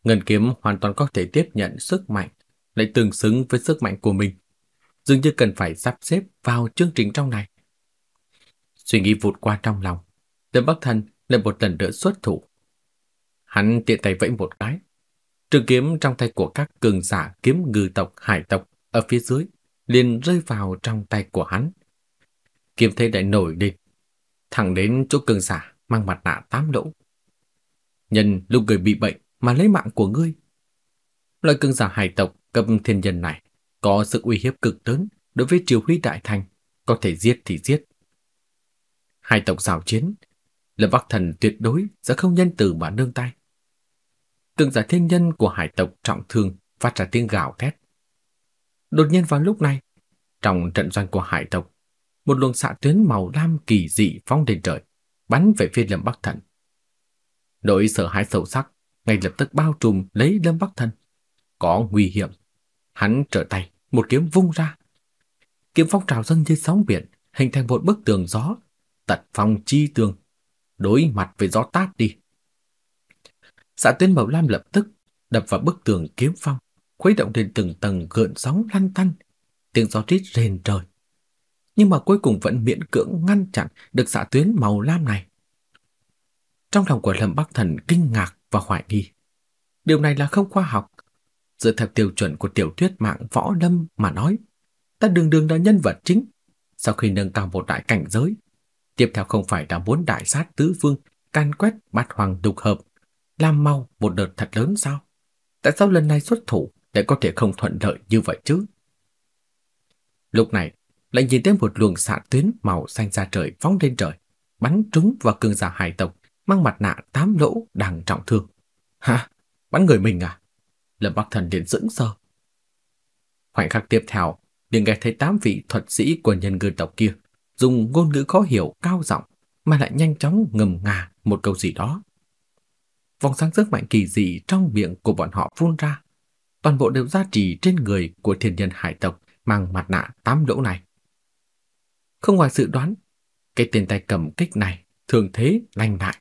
Ngân kiếm hoàn toàn có thể tiếp nhận sức mạnh, lại tương xứng với sức mạnh của mình. Dường như cần phải sắp xếp vào chương trình trong này. Suy nghĩ vụt qua trong lòng, Lâm Bắc Thần lại một lần nữa xuất thủ. Hắn tiện tay vẫy một cái. Trường kiếm trong tay của các cường giả kiếm ngư tộc, hải tộc ở phía dưới liền rơi vào trong tay của hắn. Kiếm thế đại nổi lên, thẳng đến chỗ cường giả mang mặt nạ tám lỗ. Nhân lúc người bị bệnh mà lấy mạng của ngươi. Loại cường giả hải tộc cấp thiên nhân này có sự uy hiếp cực lớn đối với triều huy đại thành, có thể giết thì giết. Hai tộc giao chiến, Lâm Bắc Thần tuyệt đối sẽ không nhân từ mà nương tay. Cường giả thiên nhân của hải tộc trọng thương phát ra tiếng gào thét. Đột nhiên vào lúc này, trong trận doanh của hải tộc, một luồng xạ tuyến màu lam kỳ dị phóng lên trời, bắn về phía Lâm Bắc Thần. Nỗi sợ hãi sâu sắc ngay lập tức bao trùm lấy Lâm Bắc Thần. Có nguy hiểm. Hắn trở tay, một kiếm vung ra. Kiếm phong trào dâng như sóng biển, hình thành một bức tường gió, tật phong chi tường, đối mặt với gió tát đi. Dạ xã tuyến màu lam lập tức đập vào bức tường kiếm phong, khuấy động lên từng tầng gợn sóng lăn tăn, tiếng gió rít rền trời. Nhưng mà cuối cùng vẫn miễn cưỡng ngăn chặn được dạ xã tuyến màu lam này. Trong lòng của Lâm Bắc Thần kinh ngạc và hoài nghi. Điều này là không khoa học. Dựa theo tiêu chuẩn của tiểu thuyết mạng võ lâm mà nói, ta đường đường là nhân vật chính. Sau khi nâng cao một đại cảnh giới, tiếp theo không phải là muốn đại sát tứ phương, can quét bát hoàng đục hợp, làm mau một đợt thật lớn sao? Tại sao lần này xuất thủ lại có thể không thuận lợi như vậy chứ? Lúc này, lại nhìn thấy một luồng xạ tuyến màu xanh ra trời phóng lên trời, bắn trúng vào cường giả hải tộc mang mặt nạ tám lỗ đang trọng thương. Hả? Bắn người mình à? Lâm Bắc Thần liền dững sờ. Khoảnh khắc tiếp theo, liền nghe thấy tám vị thuật sĩ của nhân ngư tộc kia dùng ngôn ngữ khó hiểu cao giọng mà lại nhanh chóng ngầm ngà một câu gì đó. Vòng sáng sức mạnh kỳ dị trong miệng của bọn họ phun ra, toàn bộ đều gia trì trên người của thiên nhân hải tộc mang mặt nạ tám lỗ này. Không ngoài dự đoán, cái tên tay cầm kích này thường thế lành lại,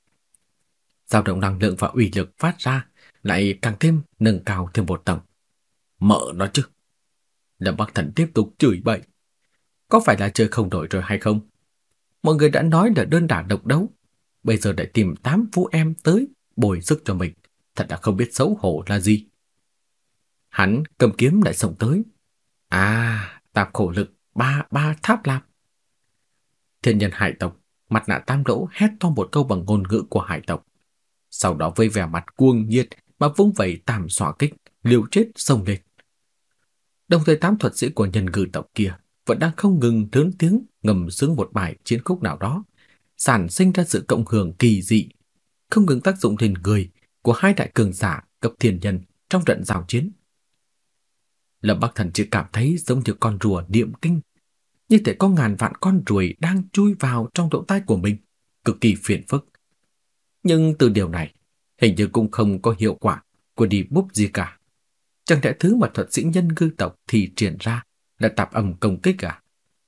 Dao động năng lượng và uy lực phát ra lại càng thêm nâng cao thêm một tầng. Mợ nó chứ. Lâm Bắc Thần tiếp tục chửi bậy. Có phải là chơi không đổi rồi hay không? Mọi người đã nói là đơn đả độc đấu. Bây giờ lại tìm tám vũ em tới bồi sức cho mình. Thật là không biết xấu hổ là gì. Hắn cầm kiếm lại xông tới. À, tạp khổ lực ba ba tháp lạp. Thiên nhân hải tộc, mặt nạ tam lỗ hét to một câu bằng ngôn ngữ của hải tộc. Sau đó với vẻ mặt cuồng nhiệt mà vung vẩy tam xỏa kích, liều chết xông lên. Đồng thời tám thuật sĩ của nhân ngư tộc kia vẫn đang không ngừng lớn tiếng ngầm sướng một bài chiến khúc nào đó, sản sinh ra sự cộng hưởng kỳ dị, không ngừng tác dụng lên người của hai đại cường giả cấp thiên nhân trong trận giao chiến. Lâm Bắc Thần chỉ cảm thấy giống như con rùa niệm kinh, như thể có ngàn vạn con ruồi đang chui vào trong lỗ tai của mình, cực kỳ phiền phức. Nhưng từ điều này, hình như cũng không có hiệu quả của đi búp gì cả. Chẳng lẽ thứ mà thuật sĩ nhân cư tộc thì triển ra là tạp âm công kích à?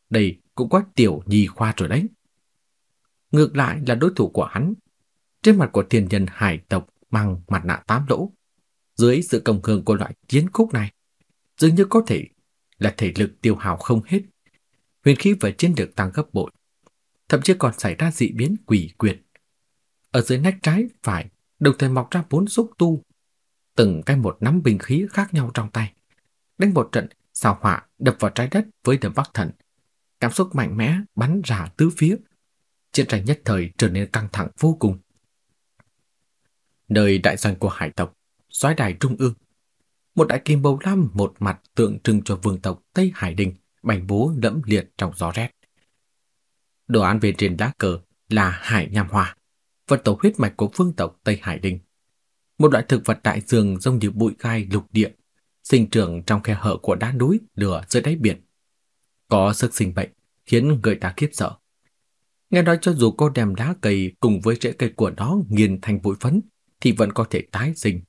Đây cũng quá tiểu nhi khoa rồi đấy. Ngược lại là đối thủ của hắn. Trên mặt của thiên nhân hải tộc mang mặt nạ tám lỗ. Dưới sự công hưởng của loại chiến khúc này, dường như có thể là thể lực tiêu hào không hết. Huyền khí và chiến lược tăng gấp bội. Thậm chí còn xảy ra dị biến quỷ quyệt. Ở dưới nách trái phải đồng thời mọc ra bốn xúc tu từng cái một nắm binh khí khác nhau trong tay. Đánh một trận sao hỏa đập vào trái đất với đầm Bắc Thần. Cảm xúc mạnh mẽ bắn ra tứ phía. Chiến tranh nhất thời trở nên căng thẳng vô cùng. Nơi đại doanh của hải tộc, soái đài trung ương. Một đại kim bầu lam một mặt tượng trưng cho vương tộc Tây Hải Đình, bành bố lẫm liệt trong gió rét. Đồ án về trên lá cờ là hải nham hoa, vật tổ huyết mạch của phương tộc Tây Hải Đình một loại thực vật đại dương giống như bụi gai lục địa, sinh trưởng trong khe hở của đá núi lửa dưới đáy biển. Có sức sinh bệnh, khiến người ta khiếp sợ. Nghe nói cho dù cô đem đá cây cùng với rễ cây của nó nghiền thành bụi phấn, thì vẫn có thể tái sinh,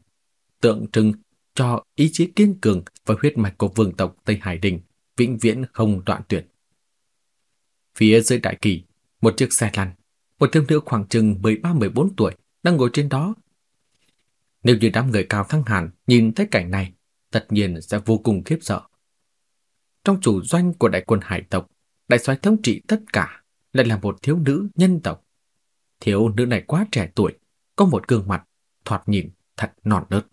tượng trưng cho ý chí kiên cường và huyết mạch của vương tộc Tây Hải Đình vĩnh viễn không đoạn tuyệt. Phía dưới đại kỳ, một chiếc xe lăn, một thiếu nữ khoảng chừng 13-14 tuổi đang ngồi trên đó nếu như đám người cao thăng hàn nhìn thấy cảnh này, tất nhiên sẽ vô cùng khiếp sợ. Trong chủ doanh của đại quân hải tộc, đại soái thống trị tất cả lại là một thiếu nữ nhân tộc. Thiếu nữ này quá trẻ tuổi, có một gương mặt thoạt nhìn thật non nớt.